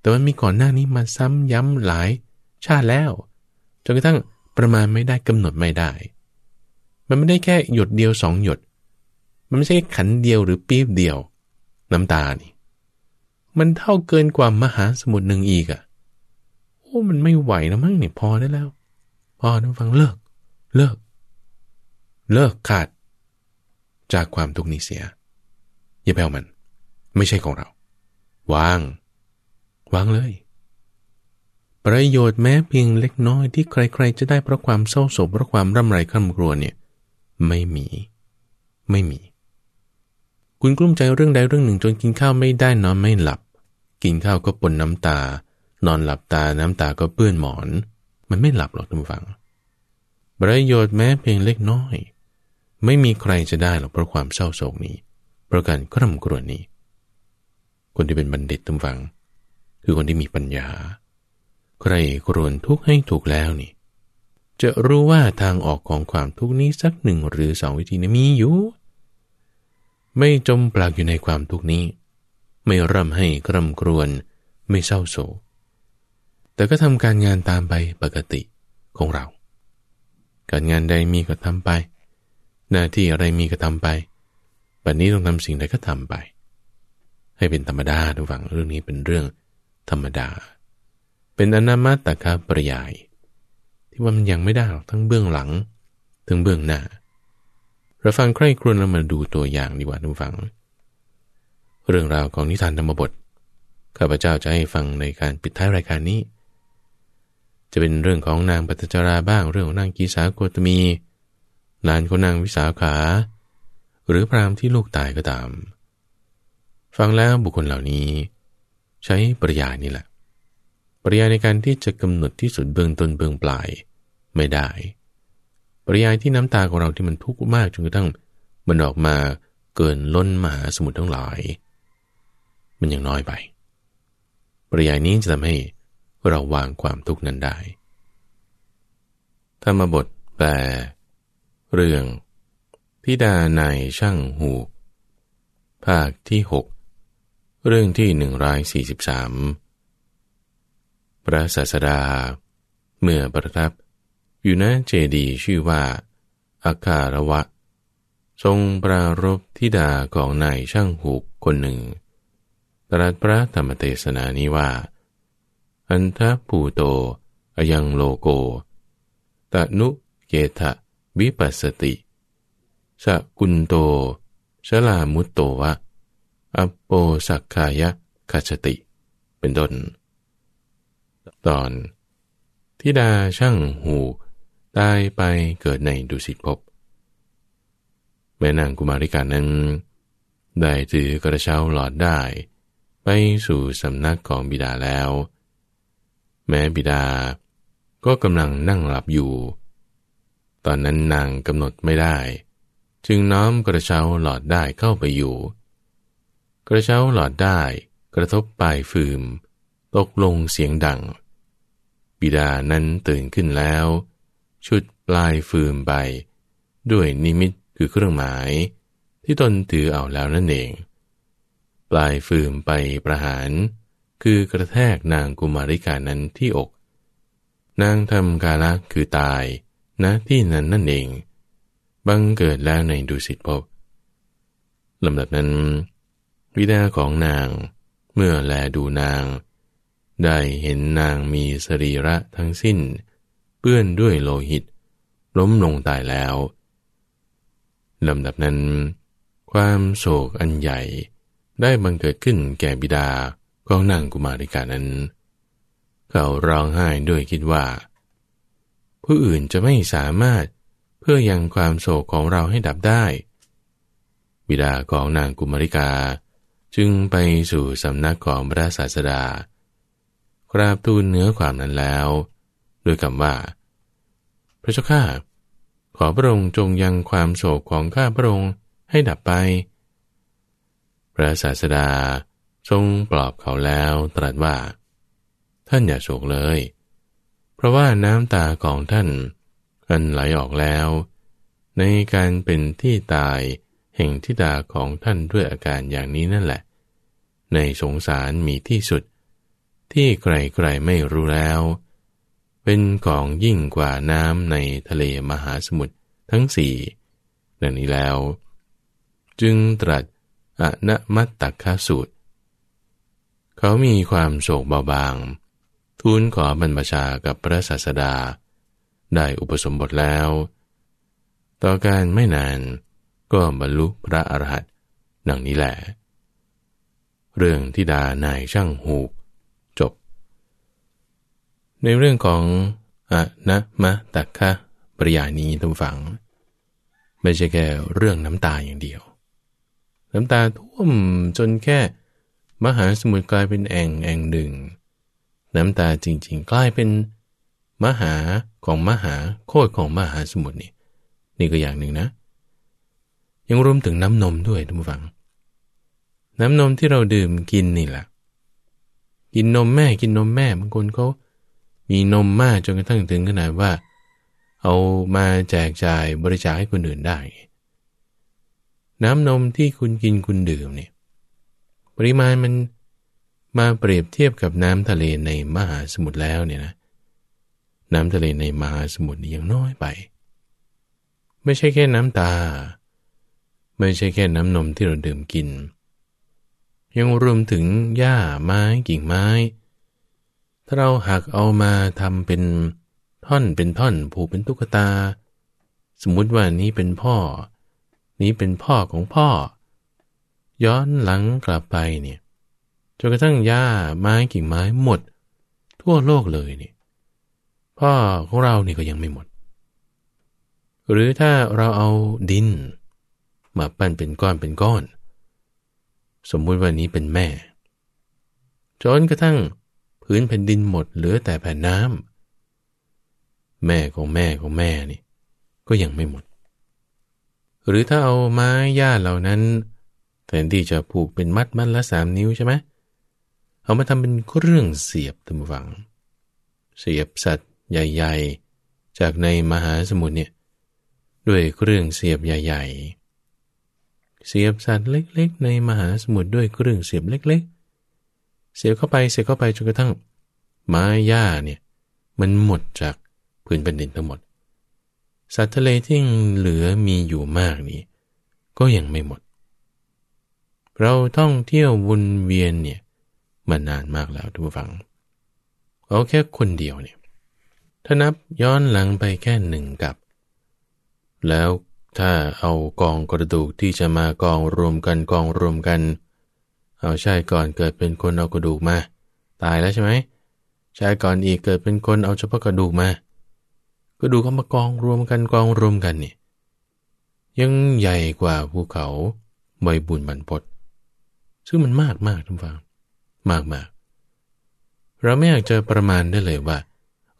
แต่มันมีก่อนหน้านี้มาซ้ำย้ำหลาย ชาติแล้ว จนกระทั่งประมาณไม่ได้กำหนดไม่ได้ มันไม่ได้แค่หยดเดียวสองหยด มันไม่ใช่ขันเดียวหรือปี๊บเดียว น้ำตานี่ มันเท่าเกินกว่ามหาสมุทรหนึ่งอีกอะ อ้มันไม่ไหวแล้วมั้งเนี่ยพอได้แล้วพอนะฟังเลิก เลิก เลิกขาด จากความทุกข์นี้เสีย อย่าไปเอามัน ไม่ใช่ของเรา วาง วางเลย ประโยชน์แม้เพียงเล็กน้อยที่ใคร ๆ จะได้เพราะความเศร้าโศกเพราะความร่ำไรคร่ำครวญเนี่ยไม่มี ไม่มี คุณกลุ้มใจเรื่องใดเรื่องหนึ่งจนกินข้าวไม่ได้นอนไม่หลับ กินข้าวก็ปนน้ำตา นอนหลับตาน้ำตาก็เปื้อนหมอน มันไม่หลับหรอกทุกฝัง ประโยชน์แม้เพียงเล็กน้อย ไม่มีใครจะได้หรอกเพราะความเศร้าโศกนี้เพราะการคร่ำครวญนี้ คนที่เป็นบัณฑิตทุกฝัง คือคนที่มีปัญญา ใครกรวนทุกข์ให้ถูกแล้วนี่ จะรู้ว่าทางออกของความทุกข์นี้สักหนึ่งหรือสองวิธีนี้มีอยู่ ไม่จมปลักอยู่ในความทุกข์นี้ ไม่ร่ำให้กร่ำกรวนไม่เศร้าโศก แต่ก็ทำการงานตามไปปกติของเรา การงานใดมีก็ทำไป หน้าที่อะไรมีก็ทำไปบัดนนี้ต้องทำสิ่งใดก็ทำไป ให้เป็นธรรมดาทุกฝังเรื่องนี้เป็นเรื่องธรรมดา เป็นอนามาตคาปริยาย ที่ว่ามันยังไม่ได้หรอกทั้งเบื้องหลังถึงเบื้องหน้าเราฟังใคร่ครวญแล้วมาดูตัวอย่างดีกว่าทุกฟัง เรื่องราวของนิทานธรรมบทข้าพเจ้าจะให้ฟังในการปิดท้ายรายการนี้ จะเป็นเรื่องของนางปัตจราบ้างเรื่องของนางกีสาโกตมีนานของนางวิสาขา หรือพรามที่ลูกตายก็ตาม ฟังแล้วบุคคลเหล่านี้ ใช้ปริยานี่แหละ ปริยาในการที่จะกำหนดที่สุดเบื้องต้นเบื้องปลายไม่ได้ ปริยายที่น้ำตาของเราที่มันทุกข์มากจนกระทั่งมันออกมาเกินล้นมหาสมุทรทั้งหลาย มันยังน้อยไป ปริยายนี้จะทำให้ เราวางความทุกข์นั้นได้ ธรรมบทแปล เรื่องทิดานายช่างหู ภาคที่หกเรื่องที่หนึ่งร้อยสี่สิบสามพระศาสดา เมื่อประทับอยู่ณเจดีชื่อว่าอาคารวะ ทรงปรารบทิดาของนายช่างหูกคนหนึ่ง ตรัสพระธรรมเทศนานี้ว่า อันทภูโต อยังโลโกตนุเกทะวิปัสสติ สกุลโต ชลามุตโตวะอปโปสักขายะคัจติ เป็นต้น ตอน ทิดาช่างหูตายไปเกิดในดุสิตภพ แม่นางกุมาริกานั้น ได้ถือกระเช้าหลอดได้ ไปสู่สำนักของบิดาแล้ว แม้บิดา ก็กำลังนั่งหลับอยู่ ตอนนั้นนางกำหนดไม่ได้ จึงน้อมกระเช้าหลอดได้เข้าไปอยู่ กระเช้าหลอดได้กระทบปลายฟืม ตกลงเสียงดัง บิดานั้นตื่นขึ้นแล้ว ชุดปลายฟืมไป ด้วยนิมิตคือเครื่องหมาย ที่ตนถือเอาแล้วนั่นเอง ปลายฟืมไปประหาร คือกระแทกนางกุมาริกานั้นที่อก นางทำกาละคือตายณที่นั้นนั่นเอง บังเกิดแล้วในดุสิตภพลำดับนั้น วิดาของนางเมื่อแลดูนาง ได้เห็นนางมีสรีระทั้งสิ้น เปื้อนด้วยโลหิต ล้มลงตายแล้วลำดับนั้น ความโศกอันใหญ่ได้บังเกิดขึ้นแก่บิดา ของนางกุมาริกานั้น เขาร้องไห้ด้วยคิดว่า ผู้อื่นจะไม่สามารถเพื่อยังความโศกของเราให้ดับได้ บิดาของนางกุมาริกาจึงไปสู่สำนักของพระศาสดา กราบทูลเนื้อความนั้นแล้วด้วยคำว่า พระเจ้าข้าขอพระองค์จงยังความโศกของข้าพระองค์ให้ดับไป พระศาสดา ทรงปลอบเขาแล้วตรัสว่า ท่านอย่าโศกเลย เพราะว่าน้ำตาของท่านอันไหลออกแล้ว ในการเป็นที่ตายแห่งทิดาของท่านด้วยอาการอย่างนี้นั่นแหละ ในสงสารมีที่สุด ที่ใครๆไม่รู้แล้ว เป็นของยิ่งกว่าน้ำในทะเลมหาสมุทรทั้งสี่ดังนี้แล้ว จึงตรัสอนมัตตคสูตร เขามีความโศกเบาบาง ทูลขอบรรพชากับพระศาสดา ได้อุปสมบทแล้ว ต่อการไม่นานก็บรรลุพระอรหันต์ดังนี้แหละ เรื่องทิดานายช่างหูกจบ ในเรื่องของอะนะมะตักคะปริยานี้ทุกฝัง ไม่ใช่แค่เรื่องน้ำตาอย่างเดียว น้ำตาท่วมจนแค่ มหาสมุทรกลายเป็นแอ่งแอ่งหนึ่ง น้ำตาจริง ๆ กลายเป็นมหาของมหาโคตรของมหาสมุทรนี่นี่ก็อย่างหนึ่งนะ ยังรวมถึงน้ำนมด้วยทุกฝัง น้ำนมที่เราดื่มกินนี่แหละกินนมแม่กินนมแม่บางคนเขามีนมมากจนกระทั่งถึงขนาดว่า เอามาแจกจ่ายบริจาคให้คนอื่นได้ น้ำนมที่คุณกินคุณดื่มเนี่ย ปริมาณมันมาเปรียบเทียบกับน้ำทะเลในมหาสมุทรแล้วเนี่ยนะ น้ำทะเลในมหาสมุทรนี่ยังน้อยไป ไม่ใช่แค่น้ำตา ไม่ใช่แค่น้ำนมที่เราดื่มกิน ยังรวมถึงหญ้าไม้กิ่งไม้ ถ้าเราหักเอามาทำเป็นท่อนเป็นท่อนผูกเป็นตุ๊กตา สมมุติว่านี้เป็นพ่อ นี้เป็นพ่อของพ่อ ย้อนหลังกลับไปเนี่ยจนกระทั่งหญ้าไม้กิ่งไม้หมด ทั่วโลกเลยเนี่ยพ่อของเราเนี่ก็ยังไม่หมด หรือถ้าเราเอาดิน มาปั้นเป็นก้อนเป็นก้อน สมมุติว่านี้เป็นแม่ จนกระทั่งพื้นแผ่นดินหมดเหลือแต่แผ่นน้ำแม่ของแม่ของแม่นี่ก็ยังไม่หมด หรือถ้าเอาไม้หญ้าเหล่านั้น แทนที่จะผูกเป็นมัดมัดละสามนิ้วใช่ไหมเอามาทำเป็นเครื่องเสียบตามฝัง เสียบสัตว์ใหญ่ ๆ จากในมหาสมุทรเนี่ยด้วยเครื่องเสียบใหญ่ ๆ เสียบสัตว์เล็กๆ ในมหาสมุทรด้วยเครื่องเสียบเล็ก ๆ เสียบเข้าไปเสียบเข้าไปจนกระทั่งไม้หญ้าเนี่ยมันหมดจากพื้นแผ่นดินทั้งหมด สัตว์ทะเลที่เหลือมีอยู่มากนี้ ก็ยังไม่หมด เราท่องเที่ยววนเวียนเนี่ยมานานมากแล้วทุกฝังเอาแค่คนเดียวเนี่ยถ้านับย้อนหลังไปแค่หนึ่งกับ แล้วถ้าเอากองกระดูกที่จะมากองรวมกันกองรวมกัน เอาใช่ก่อนเกิดเป็นคนเอากระดูกมา ตายแล้วใช่ไหมชายก่อนอีกเกิดเป็นคนเอาเฉพาะกระดูกมากระดูกเอามากองรวมกันกองรวมกันเนี่ยยังใหญ่กว่าภูเขาใบบุญบรรพศ ซึ่งมันมากมากทุกฝังมากมากเราไม่อยากจะประมาณได้เลยว่า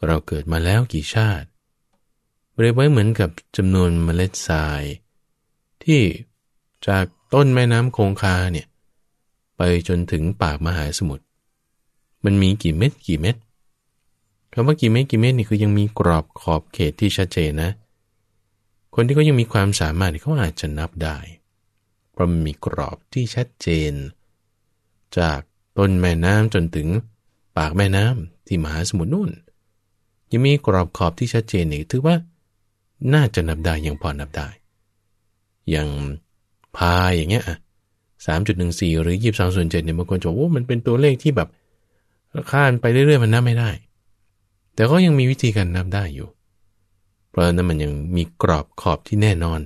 เราเกิดมาแล้วกี่ชาติเปรียบไว้เหมือนกับจำนวนเมล็ดทราย ที่จากต้นแม่น้ำคงคาเนี่ยไปจนถึงปากมหาสมุทรมันมีกี่เม็ดกี่เม็ดคำว่ากี่เม็ดกี่เม็ดนี่คือยังมีกรอบขอบเขตที่ชัดเจนนะ คนที่เขายังมีความสามารถเขาอาจจะนับได้ เพราะมีกรอบที่ชัดเจน จากต้นแม่น้ำจนถึงปากแม่น้ำที่มหาสมุทรนู่น ยังมีกรอบขอบที่ชัดเจนอีกถือว่า น่าจะนับได้ยังพอนับได้ อย่างพายอย่างเงี้ยสามจุดหนึ่งสี่หรือยี่สบสองส่วนเจ็ดเนี่ยบางคนจะว่ามันเป็นตัวเลขที่แบบข้านไปเรื่อยๆมันนับไม่ได้ แต่ก็ยังมีวิธีการนับได้อยู่ เพราะนั้นมันยังมีกรอบขอบที่แน่นอน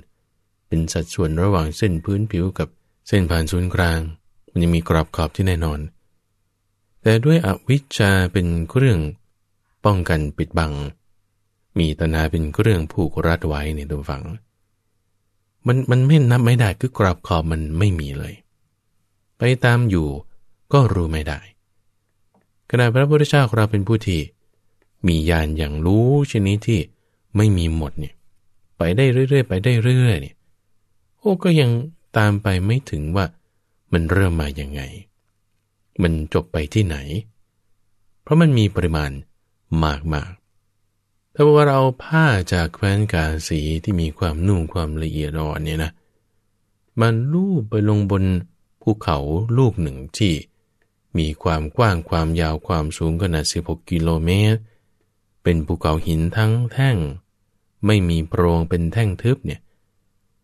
เป็นสัดส่วนระหว่างเส้นพื้นผิวกับเส้นผ่านศูนย์กลาง มันยังมีกรอบขอบที่แน่นอน แต่ด้วยอวิชชาเป็นเครื่องป้องกันปิดบัง มีตนาเป็นเครื่องผูกรัดไว้ในตัวฝัง มันมันไม่นับไม่ได้คือกรอบขอบมันไม่มีเลย ไปตามอยู่ก็รู้ไม่ได้ขณะพระพุทธเจ้าของเราเป็นผู้ที่มีญาณอย่างรู้ชนิดที่ไม่มีหมดเนี่ยไปได้เรื่อยๆ ไปได้เรื่อยๆเนี่ย โอ้ก็ยังตามไปไม่ถึงว่ามันเริ่มมาอย่างไง มันจบไปที่ไหน เพราะมันมีปริมาณมากมากถ้าว่าเราผ้าจากแคว้นกาสีที่มีความนุ่มความละเอียดอ่อนเนี่ยนะ มันลูบไปลงบนภูเขาลูกหนึ่งที่ มีความกว้างความยาวความสูงขนาด 16 กิโลเมตร เป็นภูเขาหินทั้งแท่ง ไม่มีโพรงเป็นแท่งทึบเนี่ย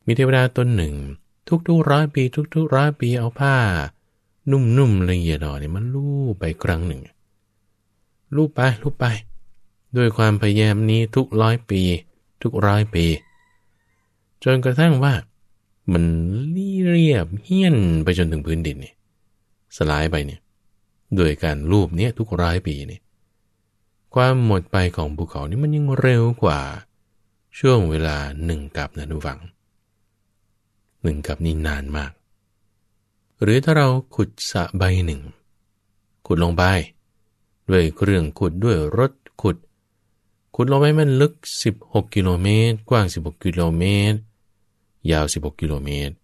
มีเทวดาตนหนึ่ง ทุกๆร้อยปี ทุกๆร้อยปีเอาผ้า นุ่มๆละเอียดอ่อนเนี่ยมันลูบไปครั้งหนึ่ง ลูบไปลูบไป ด้วยความพยายามนี้ทุกร้อยปี ทุกร้อยปี จนกระทั่งว่า มันเรียบเฮี้ยนไปจนถึงพื้นดินเนี่ยสลายไปเนี่ยโดยการรูปเนี้ยทุกร้อยปีเนี่ยความหมดไปของภูเขานี่มันยังเร็วกว่า ช่วงเวลาหนึ่งกับนะทุกฝัง หนึ่งกับนี่นานมาก หรือถ้าเราขุดสะใบหนึ่ง ขุดลงไป ด้วยเครื่องขุดด้วยรถขุด ขุดลงไปมันลึก 16 กิโลเมตร กว้าง 16 กิโลเมตร ยาว 16 กิโลเมตร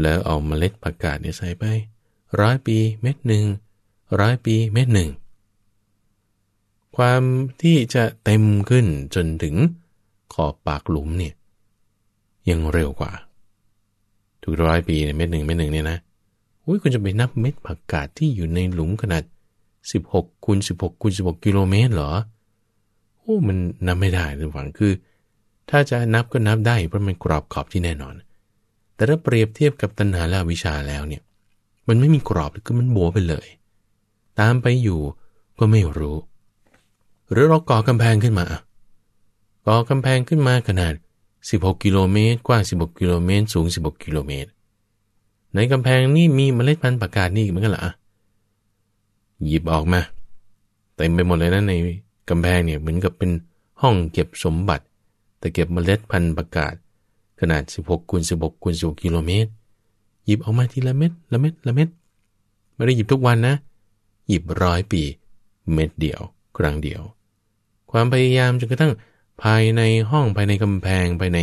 แล้วเอาเมล็ดผักกาดเนี่ยใส่ไปร้อยปีเม็ดหนึ่งร้อยปีเม็ดหนึ่ง ความที่จะเต็มขึ้นจนถึงขอบปากหลุมเนี่ยยังเร็วกว่า ทุกร้อยปีเม็ดหนึ่งเม็ดหนึ่งเนี่ยนะอุ้ยคุณจะไปนับเม็ดผักกาดที่อยู่ในหลุมขนาด 16คูณ16คูณ16 กิโลเมตรเหรอโอ้มันนับไม่ได้ทุกฝังคือ ถ้าจะนับก็นับได้เพราะมันกรอบขอบที่แน่นอน แต่ถ้าเปรียบเทียบกับตัณหาและวิชาแล้วเนี่ย มันไม่มีกรอบคือมันโบไปเลย ตามไปอยู่ก็ไม่รู้ หรือเราก่อกำแพงขึ้นมาก่อกำแพงขึ้นมาขนาด 16 กิโลเมตร กว้าง 16 กิโลเมตร สูง 16 กิโลเมตร ในกำแพงนี่มีเมล็ดพันธุ์ประกาศนี่เหมือนกันเหรอหยิบออกมาเต็มไปหมดเลยนะในกำแพงเนี่ยเหมือนกับเป็นห้องเก็บสมบัติ แต่เก็บเมล็ดพันธุ์ประกาศ ขนาด 16คูณ16คูณ16กิโลเมตร หยิบออกมาทีละเม็ดละเม็ดละเม็ดไม่ได้หยิบทุกวันนะ หยิบร้อยปี เม็ดเดียว ครั้งเดียว ความพยายามจนกระทั่ง ภายในห้องภายในกำแพงภายใน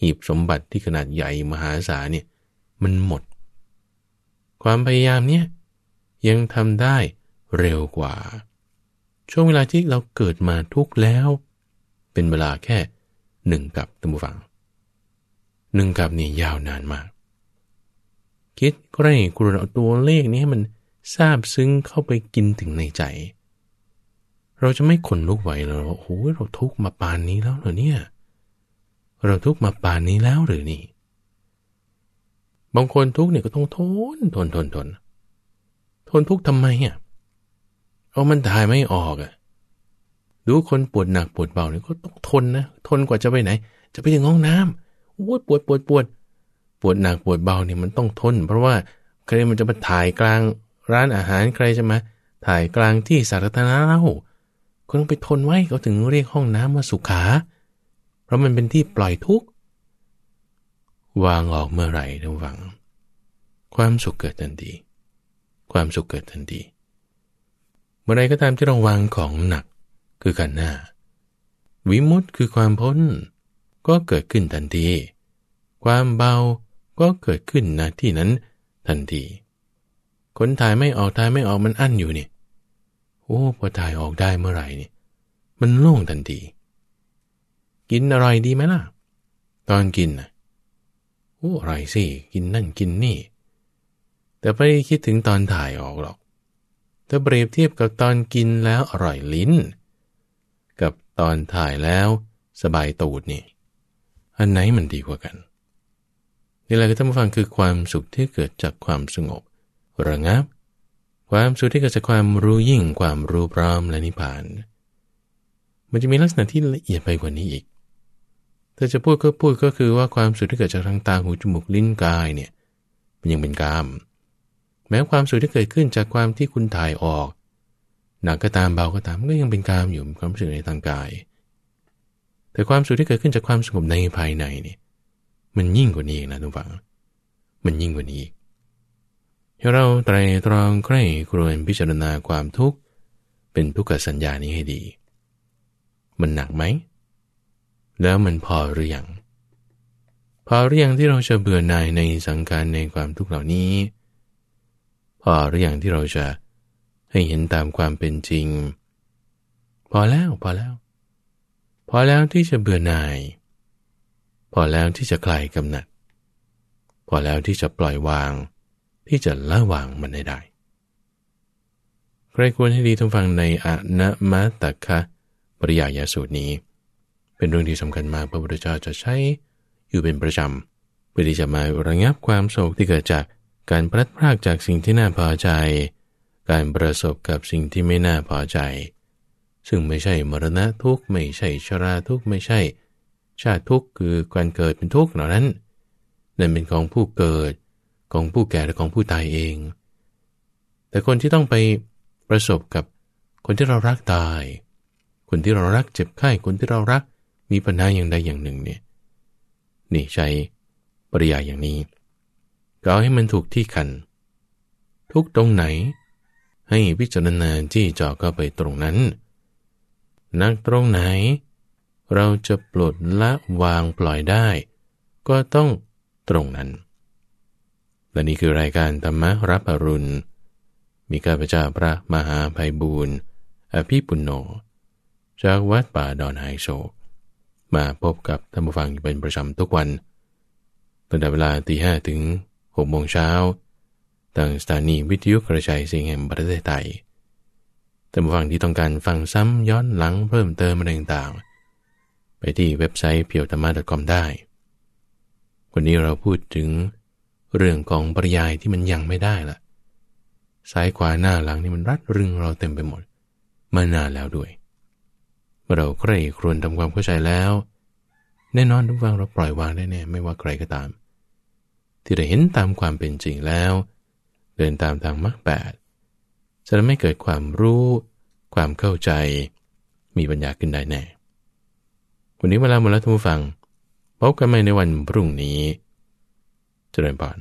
หีบสมบัติที่ขนาดใหญ่มหาศาลเนี่ยมันหมด ความพยายามเนี่ยยังทำได้เร็วกว่า ช่วงเวลาที่เราเกิดมาทุกแล้ว เป็นเวลาแค่หนึ่งกับตัมบูฟังหนึ่งกับนี่ยาวนานมาก คิดใก็ได้กรุณาตัวเลขนี้ให้มันซาบซึ้งเข้าไปกินถึงในใจ เราจะไม่ขนลุกไหวเลยโอ้โหเราทุกมาปานนี้แล้วเหรอเนี่ย เราทุกมาปานนี้แล้วหรือนี่ บางคนทุกเนี่ยก็ต้องทนทนทนทนทนทุกทำไมอะเอามันถ่ายไม่ออกอะดูคนปวดหนักปวดเบาเนี่ยก็ต้องทนนะทนกว่าจะไปไหน จะไปถึงห้องน้ำโอ้ยปวดปวดปวดปวดหนักปวดเบาเนี่ยมันต้องทน เพราะว่าใครมันจะมาถ่ายกลางร้านอาหารใครจะมาถ่ายกลางที่สาธารณะเล่า ก็ต้องไปทนไว้เขาถึงเรียกห้องน้ำว่าสุขา เพราะมันเป็นที่ปล่อยทุกข์วางออกเมื่อไหร่ระวัง ความสุขเกิดทันทีความสุขเกิดทันทีเมื่อไรก็ตามที่เราวางของหนักคือกันหน้า วิมุตต์คือความพ้น ก็เกิดขึ้นทันที ความเบาก็เกิดขึ้นนะที่นั้นทันทีคนถ่ายไม่ออกถ่ายไม่ออกมันอั้นอยู่เนี่ย โอ้พอถ่ายออกได้เมื่อไหร่นี่มันโล่งทันที กินอร่อยดีไหมล่ะ ตอนกินนะโอ้อร่อยสิ กินนั่นกินนี่ แต่ไม่ได้คิดถึงตอนถ่ายออกหรอกถ้าเปรียบเทียบกับตอนกินแล้วอร่อยลิ้น กับตอนถ่ายแล้วสบายตูดนี่ อันไหนมันดีกว่ากันนี่แหละคือท่านผู้ฟังคือความสุขที่เกิดจากความสงบ ระงับ ความสุขที่เกิดจากความรู้ยิ่งความรู้พร้อมและนิพพาน มันจะมีลักษณะที่ละเอียดไปกว่านี้อีกถ้าจะพูดก็พูดก็คือว่าความสุขที่เกิดจากทางตาหูจมูกลิ้นกายเนี่ยมันยังเป็นกาม แม้ความสุขที่เกิดขึ้นจากความที่คุณถ่ายออกหนักก็ตามเบาก็ตามก็ยังเป็นกามอยู่ความรู้สึกในทางกาย แต่ความสุขที่เกิดขึ้นจากความสงบในภายในเนี่ยมันยิ่งกว่านี้นะทุกฝัง มันยิ่งกว่านี้ ให้เราไตรตรองใคร่ครวญพิจารณาความทุกข์ เป็นทุกขสัญญานี้ให้ดี มันหนักไหม แล้วมันพอหรือยังพอหรือยังที่เราจะเบื่อหน่ายในสังการในความทุกข์เหล่านี้ พอหรือยังที่เราจะให้เห็นตามความเป็นจริง พอแล้วพอแล้ว พอแล้วที่จะเบื่อหน่าย พอแล้วที่จะคลายกำหนัด พอแล้วที่จะปล่อยวาง ที่จะละวางมันได้ใครควรให้ดีทุกฟังในอนะมัตตคะปริยายาสูตรนี้ เป็นเรื่องที่สำคัญมากพระพุทธเจ้าจะใช้อยู่เป็นประจำเพื่อที่จะมาระงับความโศกที่เกิดจากการพลัดพรากจากสิ่งที่น่าพอใจ การประสบกับสิ่งที่ไม่น่าพอใจ ซึ่งไม่ใช่มรณะทุกข์ไม่ใช่ชราทุกข์ไม่ใช่ ชาติทุกข์คือการเกิดเป็นทุกข์เหล่านั้นนั่นเป็นของผู้เกิด ของผู้แก่และของผู้ตายเอง แต่คนที่ต้องไปประสบกับคนที่เรารักตาย คนที่เรารักเจ็บไข้คนที่เรารักมีปัญหาอย่างใดอย่างหนึ่งเนี่ยนี่ใช้ปริยายอย่างนี้ก็เอาให้มันถูกที่คัน ทุกตรงไหน ให้พิจารณาจี้จอเข้าไปตรงนั้น นักตรงไหน เราจะปลดละวางปล่อยได้ ก็ต้องตรงนั้น และนี่คือรายการธรรมรับอรุณ มีข้าพเจ้าพระมหาภัยบูรณ์อภิปุณโญจากวัดป่าดอนไฮโศก มาพบกับท่านผู้ฟังเป็นประจำทุกวันตั้งแต่เวลาตีห้ถึงหกโมงเช้าทางสถานีวิทยุกระจายเสียงแห่งประเทศไทยท่านผู้ฟังที่ต้องการฟังซ้ำย้อนหลังเพิ่มเติมอะไรต่างๆ ไปที่เว็บไซต์เพียวธรรมะ .com ได้ วันนี้เราพูดถึง เรื่องของปริยายที่มันยังไม่ได้ละซ้ายขวาหน้าหลังนี่มันรัดรึงเราเต็มไปหมด มานานแล้วด้วยเมื่อเราใคร่ครวญทำความเข้าใจแล้ว แน่นอนทุกฟังเราปล่อยวางได้แน่ไม่ว่าใครก็ตาม ที่ได้เห็นตามความเป็นจริงแล้ว เดินตามทางมรรคแปดจะทำให้เกิดความรู้ ความเข้าใจ มีปัญญาขึ้นได้แน่ วันนี้เวลาหมดแล้วทุกฟังพบกันใหม่ในวันพรุ่งนี้ เจริญพร